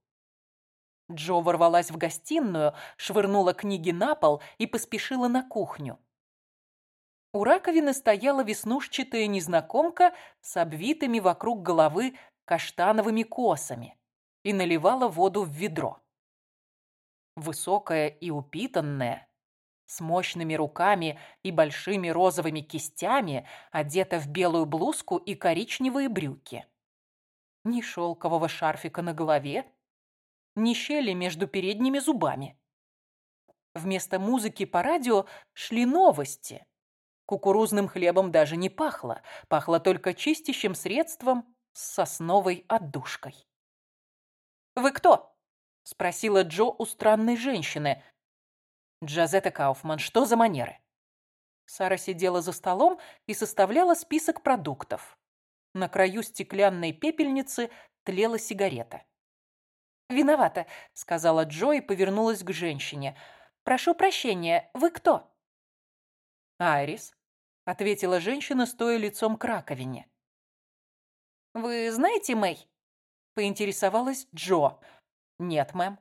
Джо ворвалась в гостиную, швырнула книги на пол и поспешила на кухню. У раковины стояла веснушчатая незнакомка с обвитыми вокруг головы каштановыми косами и наливала воду в ведро. Высокая и упитанная, с мощными руками и большими розовыми кистями, одета в белую блузку и коричневые брюки. Ни шелкового шарфика на голове, ни щели между передними зубами. Вместо музыки по радио шли новости. Кукурузным хлебом даже не пахло, пахло только чистящим средством с сосновой отдушкой. «Вы кто?» – спросила Джо у странной женщины, Джазетта Кауфман, что за манеры? Сара сидела за столом и составляла список продуктов. На краю стеклянной пепельницы тлела сигарета. «Виновата», — сказала Джо и повернулась к женщине. «Прошу прощения, вы кто?» «Айрис», — ответила женщина, стоя лицом к раковине. «Вы знаете Мэй?» — поинтересовалась Джо. «Нет, мэм».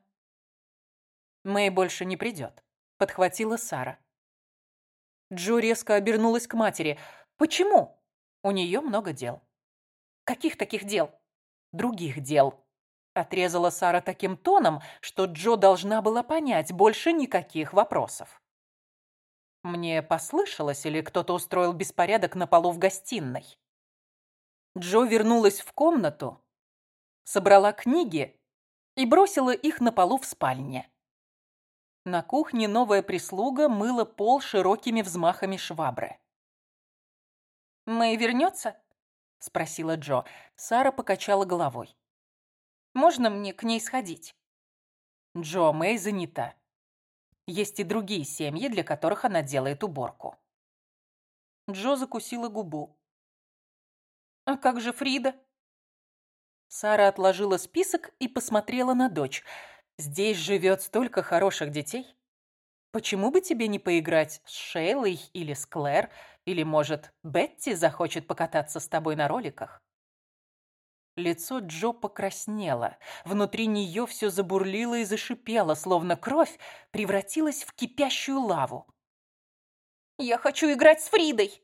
«Мэй больше не придет» подхватила Сара. Джо резко обернулась к матери. «Почему?» «У нее много дел». «Каких таких дел?» «Других дел», — отрезала Сара таким тоном, что Джо должна была понять, больше никаких вопросов. Мне послышалось, или кто-то устроил беспорядок на полу в гостиной. Джо вернулась в комнату, собрала книги и бросила их на полу в спальне. На кухне новая прислуга мыла пол широкими взмахами швабры. «Мэй вернется?» — спросила Джо. Сара покачала головой. «Можно мне к ней сходить?» Джо, Мэй занята. Есть и другие семьи, для которых она делает уборку. Джо закусила губу. «А как же Фрида?» Сара отложила список и посмотрела на дочь — Здесь живет столько хороших детей. Почему бы тебе не поиграть с Шейлой или с Клэр, или, может, Бетти захочет покататься с тобой на роликах? Лицо Джо покраснело. Внутри нее все забурлило и зашипело, словно кровь превратилась в кипящую лаву. «Я хочу играть с Фридой!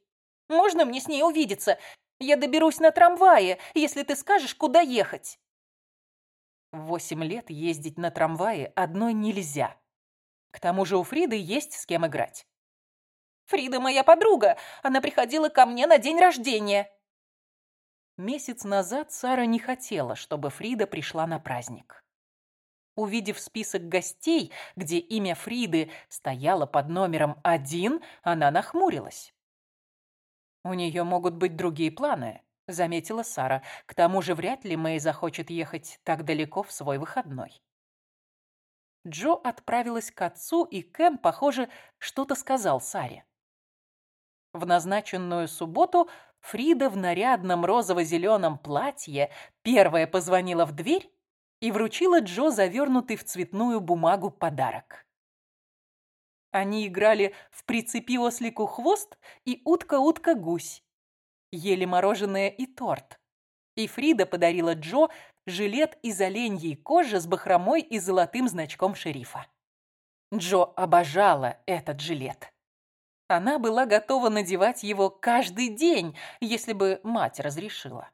Можно мне с ней увидеться? Я доберусь на трамвае, если ты скажешь, куда ехать!» Восемь лет ездить на трамвае одной нельзя. К тому же у Фриды есть с кем играть. «Фрида моя подруга. Она приходила ко мне на день рождения». Месяц назад Сара не хотела, чтобы Фрида пришла на праздник. Увидев список гостей, где имя Фриды стояло под номером один, она нахмурилась. У нее могут быть другие планы, заметила Сара. К тому же вряд ли Мэй захочет ехать так далеко в свой выходной. Джо отправилась к отцу, и Кен, похоже, что-то сказал Саре. В назначенную субботу Фрида в нарядном розово-зеленом платье первая позвонила в дверь и вручила Джо завернутый в цветную бумагу подарок. Они играли в «Прицепи ослику хвост» и «Утка-утка-гусь», ели мороженое и торт. И Фрида подарила Джо жилет из оленьей кожи с бахромой и золотым значком шерифа. Джо обожала этот жилет. Она была готова надевать его каждый день, если бы мать разрешила.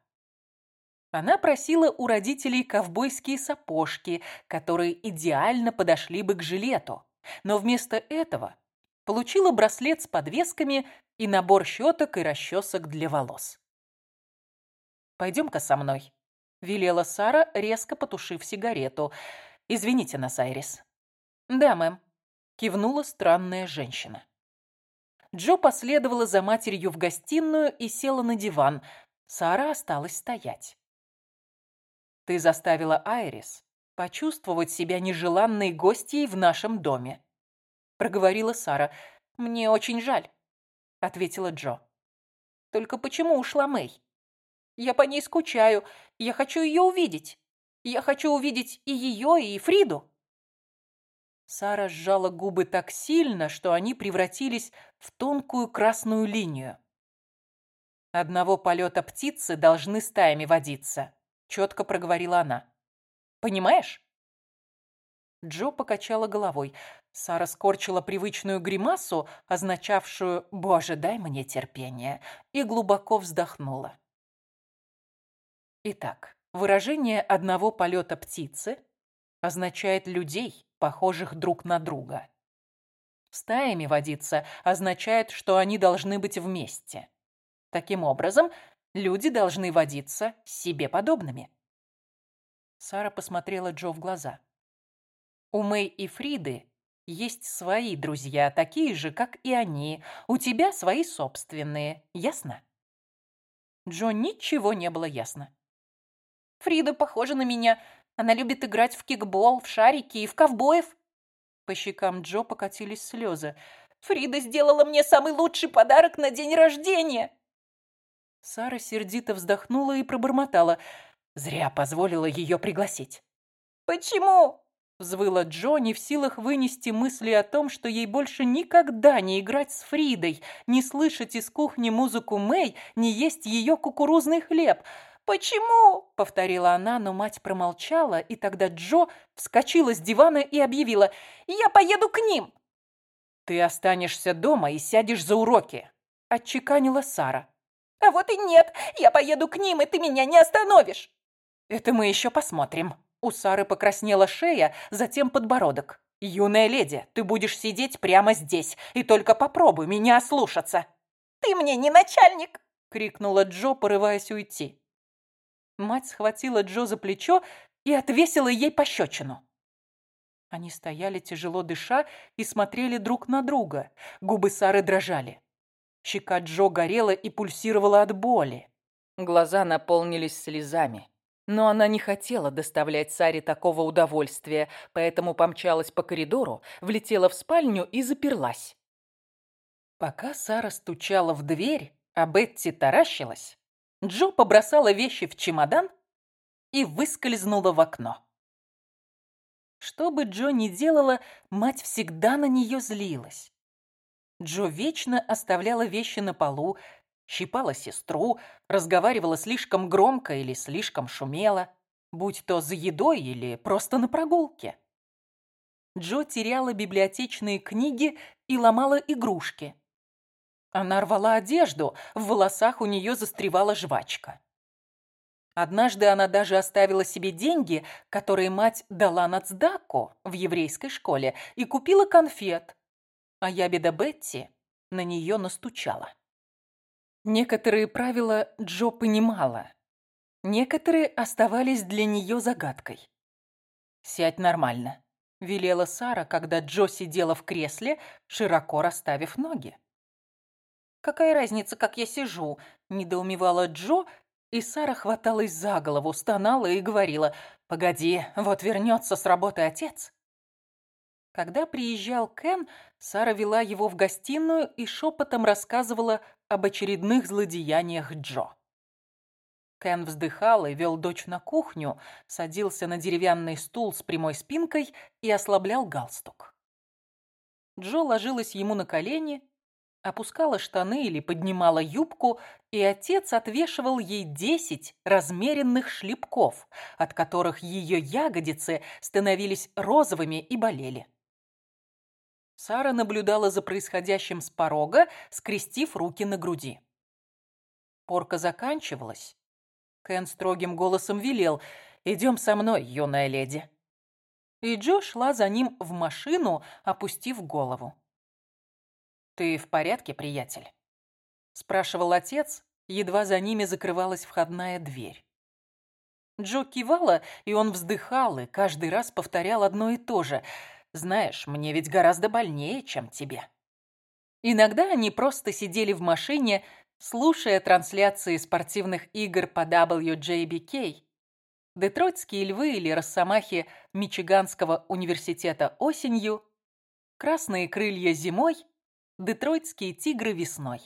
Она просила у родителей ковбойские сапожки, которые идеально подошли бы к жилету, но вместо этого получила браслет с подвесками и набор щеток и расчесок для волос. «Пойдем-ка со мной», — велела Сара, резко потушив сигарету. «Извините нас, Айрис». «Да, мэм», — кивнула странная женщина. Джо последовала за матерью в гостиную и села на диван. Сара осталась стоять. «Ты заставила Айрис почувствовать себя нежеланной гостьей в нашем доме», — проговорила Сара. «Мне очень жаль», — ответила Джо. «Только почему ушла Мэй? Я по ней скучаю, я хочу ее увидеть. Я хочу увидеть и ее, и Фриду». Сара сжала губы так сильно, что они превратились в тонкую красную линию. «Одного полета птицы должны стаями водиться», — четко проговорила она. «Понимаешь?» Джо покачала головой. Сара скорчила привычную гримасу, означавшую «Боже, дай мне терпение», и глубоко вздохнула. Итак, выражение одного полета птицы означает людей, похожих друг на друга. Стаями водиться означает, что они должны быть вместе. Таким образом, люди должны водиться себе подобными. Сара посмотрела Джо в глаза. У Мэй и Фриды есть свои друзья, такие же, как и они. У тебя свои собственные. Ясно? Джо ничего не было ясно. Фрида похожа на меня, она любит играть в кикбол, в шарики и в ковбоев. По щекам Джо покатились слезы. Фрида сделала мне самый лучший подарок на день рождения. Сара сердито вздохнула и пробормотала. Зря позволила ее пригласить. «Почему?» — взвыла Джо, не в силах вынести мысли о том, что ей больше никогда не играть с Фридой, не слышать из кухни музыку Мэй, не есть ее кукурузный хлеб — «Почему?» — повторила она, но мать промолчала, и тогда Джо вскочила с дивана и объявила «Я поеду к ним!» «Ты останешься дома и сядешь за уроки», — отчеканила Сара. «А вот и нет! Я поеду к ним, и ты меня не остановишь!» «Это мы еще посмотрим». У Сары покраснела шея, затем подбородок. «Юная леди, ты будешь сидеть прямо здесь, и только попробуй меня ослушаться!» «Ты мне не начальник!» — крикнула Джо, порываясь уйти. Мать схватила Джо за плечо и отвесила ей пощечину. Они стояли, тяжело дыша, и смотрели друг на друга. Губы Сары дрожали. Щека Джо горела и пульсировала от боли. Глаза наполнились слезами. Но она не хотела доставлять Саре такого удовольствия, поэтому помчалась по коридору, влетела в спальню и заперлась. Пока Сара стучала в дверь, а Бетти таращилась, Джо побросала вещи в чемодан и выскользнула в окно. Что бы Джо ни делала, мать всегда на нее злилась. Джо вечно оставляла вещи на полу, щипала сестру, разговаривала слишком громко или слишком шумела, будь то за едой или просто на прогулке. Джо теряла библиотечные книги и ломала игрушки. Она рвала одежду, в волосах у нее застревала жвачка. Однажды она даже оставила себе деньги, которые мать дала на цдаку в еврейской школе, и купила конфет. А ябеда Бетти на нее настучала. Некоторые правила Джо понимала. Некоторые оставались для нее загадкой. «Сядь нормально», — велела Сара, когда Джо сидела в кресле, широко расставив ноги. «Какая разница, как я сижу?» – недоумевала Джо И Сара хваталась за голову, стонала и говорила, «Погоди, вот вернется с работы отец». Когда приезжал Кен, Сара вела его в гостиную и шепотом рассказывала об очередных злодеяниях Джо. Кен вздыхал и вел дочь на кухню, садился на деревянный стул с прямой спинкой и ослаблял галстук. Джо ложилась ему на колени, опускала штаны или поднимала юбку, и отец отвешивал ей десять размеренных шлепков, от которых ее ягодицы становились розовыми и болели. Сара наблюдала за происходящим с порога, скрестив руки на груди. Порка заканчивалась. Кен строгим голосом велел «Идем со мной, юная леди». И Джо шла за ним в машину, опустив голову. «Ты в порядке, приятель?» Спрашивал отец, едва за ними закрывалась входная дверь. Джо кивала, и он вздыхал, и каждый раз повторял одно и то же – знаешь, мне ведь гораздо больнее, чем тебе. Иногда они просто сидели в машине, слушая трансляции спортивных игр по WJBK. Детройтские львы или росомахи Мичиганского университета осенью, красные крылья зимой, детройтские тигры весной.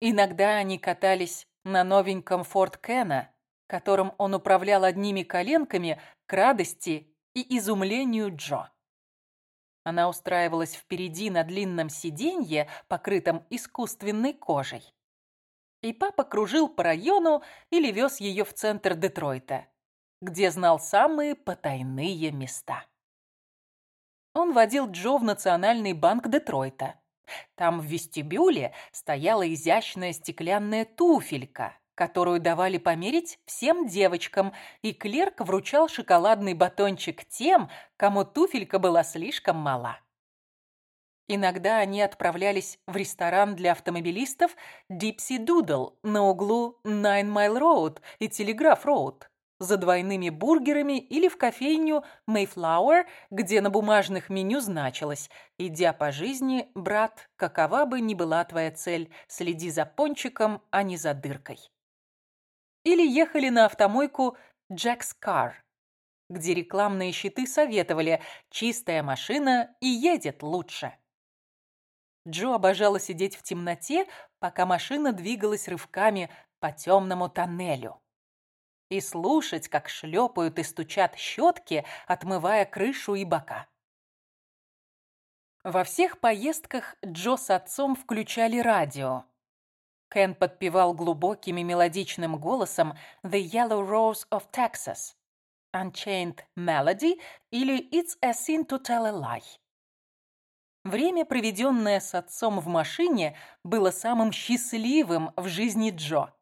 Иногда они катались на новеньком Форд Кена, которым он управлял одними коленками к радости и изумлению Джо. Она устраивалась впереди на длинном сиденье, покрытом искусственной кожей. И папа кружил по району или вез ее в центр Детройта, где знал самые потайные места. Он водил Джо в Национальный банк Детройта. Там в вестибюле стояла изящная стеклянная туфелька, которую давали померить всем девочкам, и клерк вручал шоколадный батончик тем, кому туфелька была слишком мала. Иногда они отправлялись в ресторан для автомобилистов Dipsy Doodle на углу Nine Mile Road и Telegraph Road за двойными бургерами или в кофейню Mayflower, где на бумажных меню значилось «Идя по жизни, брат, какова бы ни была твоя цель, следи за пончиком, а не за дыркой» или ехали на автомойку Jack's Car, где рекламные щиты советовали «чистая машина и едет лучше». Джо обожала сидеть в темноте, пока машина двигалась рывками по темному тоннелю. И слушать, как шлепают и стучат щетки, отмывая крышу и бока. Во всех поездках Джо с отцом включали радио, Кен подпевал глубоким и мелодичным голосом «The Yellow Rose of Texas», «Unchained Melody» или «It's a Sin to Tell a Lie». Время, проведенное с отцом в машине, было самым счастливым в жизни Джо.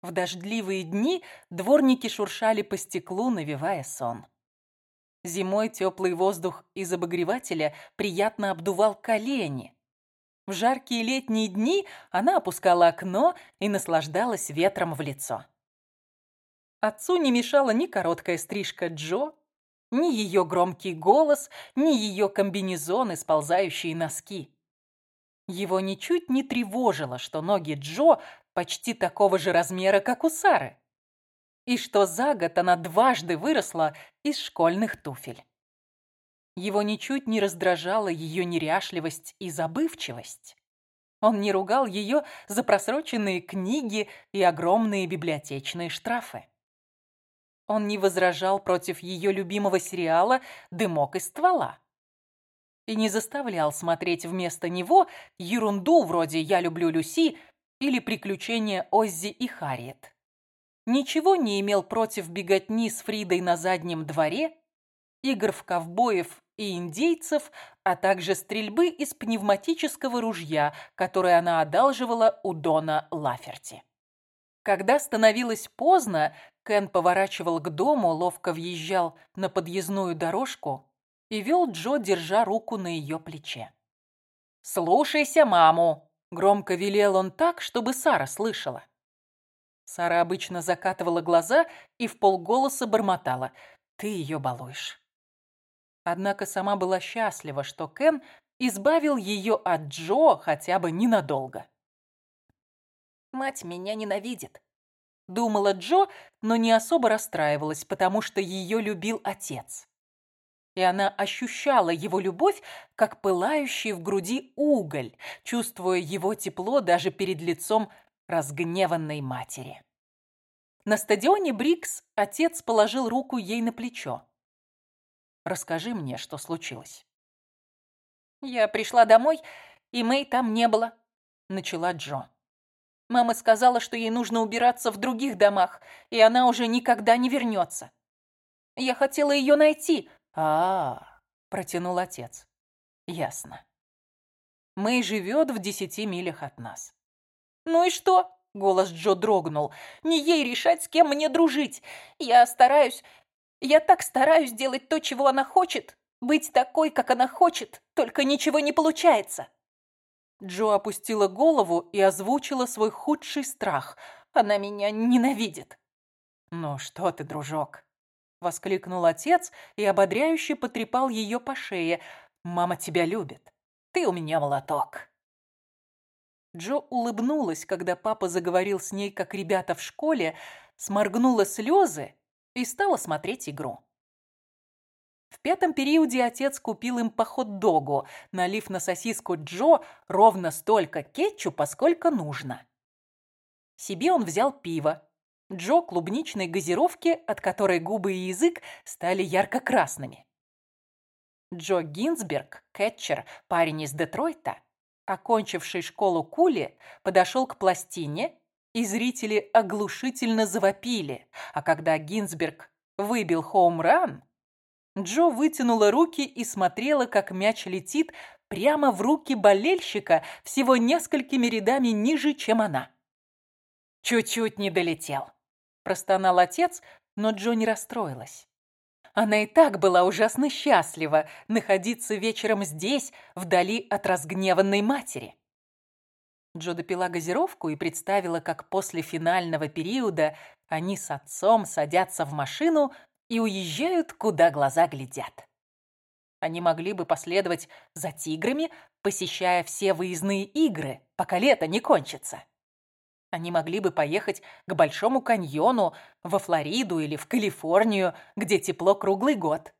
В дождливые дни дворники шуршали по стеклу, навевая сон. Зимой теплый воздух из обогревателя приятно обдувал колени, в жаркие летние дни она опускала окно и наслаждалась ветром в лицо. Отцу не мешала ни короткая стрижка Джо, ни ее громкий голос, ни ее комбинезон и сползающие носки. Его ничуть не тревожило, что ноги Джо почти такого же размера, как у Сары, и что за год она дважды выросла из школьных туфель. Его ничуть не раздражала ее неряшливость и забывчивость. Он не ругал ее за просроченные книги и огромные библиотечные штрафы. Он не возражал против ее любимого сериала «Дымок из ствола» и не заставлял смотреть вместо него ерунду вроде «Я люблю Люси» или «Приключения Оззи и Харриет». Ничего не имел против беготни с Фридой на заднем дворе, игр в ковбоев и индейцев, а также стрельбы из пневматического ружья, которое она одалживала у Дона Лаферти. Когда становилось поздно, Кен поворачивал к дому, ловко въезжал на подъездную дорожку и вел Джо, держа руку на ее плече. «Слушайся маму!» – громко велел он так, чтобы Сара слышала. Сара обычно закатывала глаза и в полголоса бормотала. «Ты ее балуешь». Однако сама была счастлива, что Кен избавил ее от Джо хотя бы ненадолго. «Мать меня ненавидит», думала Джо, но не особо расстраивалась, потому что ее любил отец. И она ощущала его любовь, как пылающий в груди уголь, чувствуя его тепло даже перед лицом разгневанной матери. На стадионе Брикс отец положил руку ей на плечо. «Расскажи мне, что случилось». «Я пришла домой, и Мэй там не было», — начала Джо. Мама сказала, что ей нужно убираться в других домах, и она уже никогда не вернется. Я хотела ее найти. А, -а, -а протянул отец. Ясно. Мэй живет в десяти милях от нас. Ну и что? Голос Джо дрогнул. Не ей решать, с кем мне дружить. Я стараюсь... Я так стараюсь делать то, чего она хочет. Быть такой, как она хочет. Только ничего не получается. Джо опустила голову и озвучила свой худший страх. Она меня ненавидит. «Ну что ты, дружок?» — воскликнул отец и ободряюще потрепал ее по шее. «Мама тебя любит. Ты у меня молоток». Джо улыбнулась, когда папа заговорил с ней, как ребята в школе, сморгнула слезы и стала смотреть игру. В пятом периоде отец купил им по хот-догу, налив на сосиску Джо ровно столько кетчупа, сколько нужно. Себе он взял пиво. Джо клубничной газировки, от которой губы и язык стали ярко-красными. Джо Гинзберг, кетчер, парень из Детройта, окончивший школу Кули, подошел к пластине, и зрители оглушительно завопили, а когда Гинзберг выбил хоум-ран, Джо вытянула руки и смотрела, как мяч летит прямо в руки болельщика всего несколькими рядами ниже, чем она. «Чуть-чуть не долетел», – простонал отец, но Джо не расстроилась. Она и так была ужасно счастлива находиться вечером здесь, вдали от разгневанной матери. Джо допила газировку и представила, как после финального периода они с отцом садятся в машину и уезжают, куда глаза глядят. Они могли бы последовать за тиграми, посещая все выездные игры, пока лето не кончится. Они могли бы поехать к Большому каньону, во Флориду или в Калифорнию, где тепло круглый год.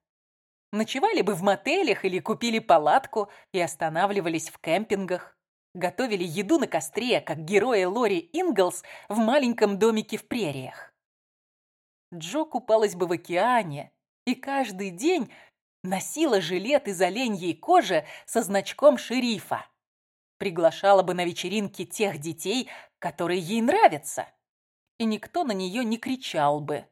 Ночевали бы в мотелях или купили палатку и останавливались в кемпингах. Готовили еду на костре, как герои Лори Инглс в маленьком домике в прериях. Джо купалась бы в океане и каждый день носила жилет из оленьей кожи со значком шерифа. Приглашала бы на вечеринки тех детей, которые ей нравятся. И никто на нее не кричал бы.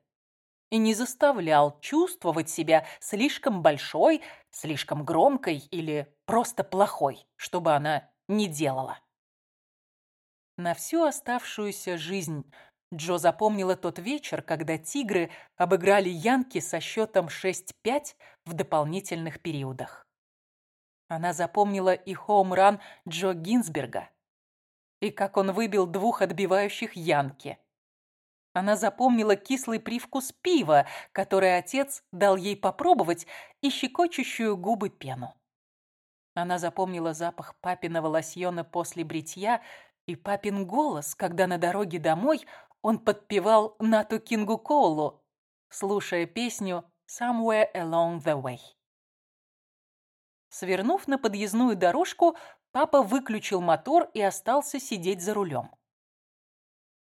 И не заставлял чувствовать себя слишком большой, слишком громкой или просто плохой, чтобы она не делала. На всю оставшуюся жизнь Джо запомнила тот вечер, когда «Тигры» обыграли Янки со счетом 6-5 в дополнительных периодах. Она запомнила и хоум-ран Джо Гинзберга, и как он выбил двух отбивающих Янки. Она запомнила кислый привкус пива, который отец дал ей попробовать, и щекочущую губы пену. Она запомнила запах папиного лосьона после бритья и папин голос, когда на дороге домой он подпевал Нату Кингу Коулу, слушая песню «Somewhere Along the Way». Свернув на подъездную дорожку, папа выключил мотор и остался сидеть за рулем.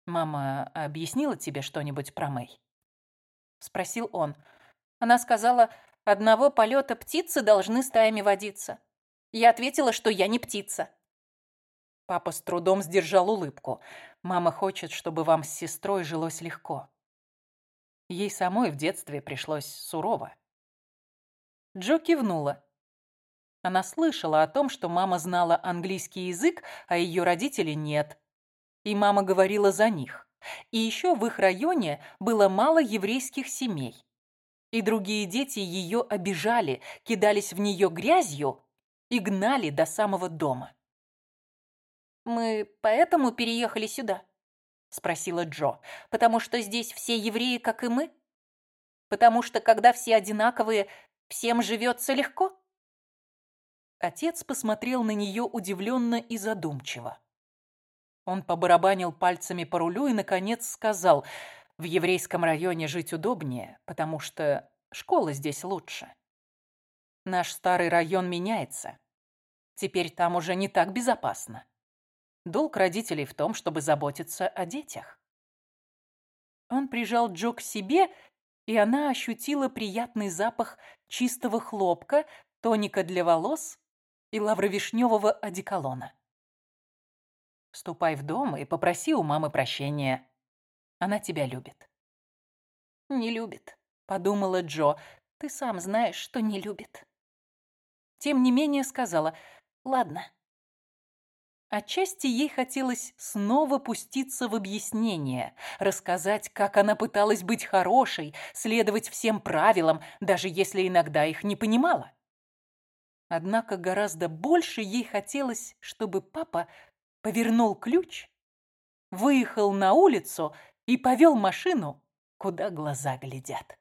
«Мама объяснила тебе что-нибудь про Мэй?» Спросил он. Она сказала, одного полета птицы должны стаями водиться. Я ответила, что я не птица. Папа с трудом сдержал улыбку. Мама хочет, чтобы вам с сестрой жилось легко. Ей самой в детстве пришлось сурово. Джо кивнула. Она слышала о том, что мама знала английский язык, а ее родители нет. И мама говорила за них. И еще в их районе было мало еврейских семей. И другие дети ее обижали, кидались в нее грязью и гнали до самого дома. «Мы поэтому переехали сюда?» — спросила Джо. «Потому что здесь все евреи, как и мы? Потому что, когда все одинаковые, всем живется легко?» Отец посмотрел на нее удивленно и задумчиво. Он побарабанил пальцами по рулю и, наконец, сказал, в еврейском районе жить удобнее, потому что школа здесь лучше. Наш старый район меняется. Теперь там уже не так безопасно. Долг родителей в том, чтобы заботиться о детях. Он прижал Джо к себе, и она ощутила приятный запах чистого хлопка, тоника для волос и лавровишневого одеколона. Ступай в дом и попроси у мамы прощения. Она тебя любит. Не любит, подумала Джо. Ты сам знаешь, что не любит. Тем не менее сказала, ладно. Отчасти ей хотелось снова пуститься в объяснение, рассказать, как она пыталась быть хорошей, следовать всем правилам, даже если иногда их не понимала. Однако гораздо больше ей хотелось, чтобы папа повернул ключ, выехал на улицу и повел машину, куда глаза глядят.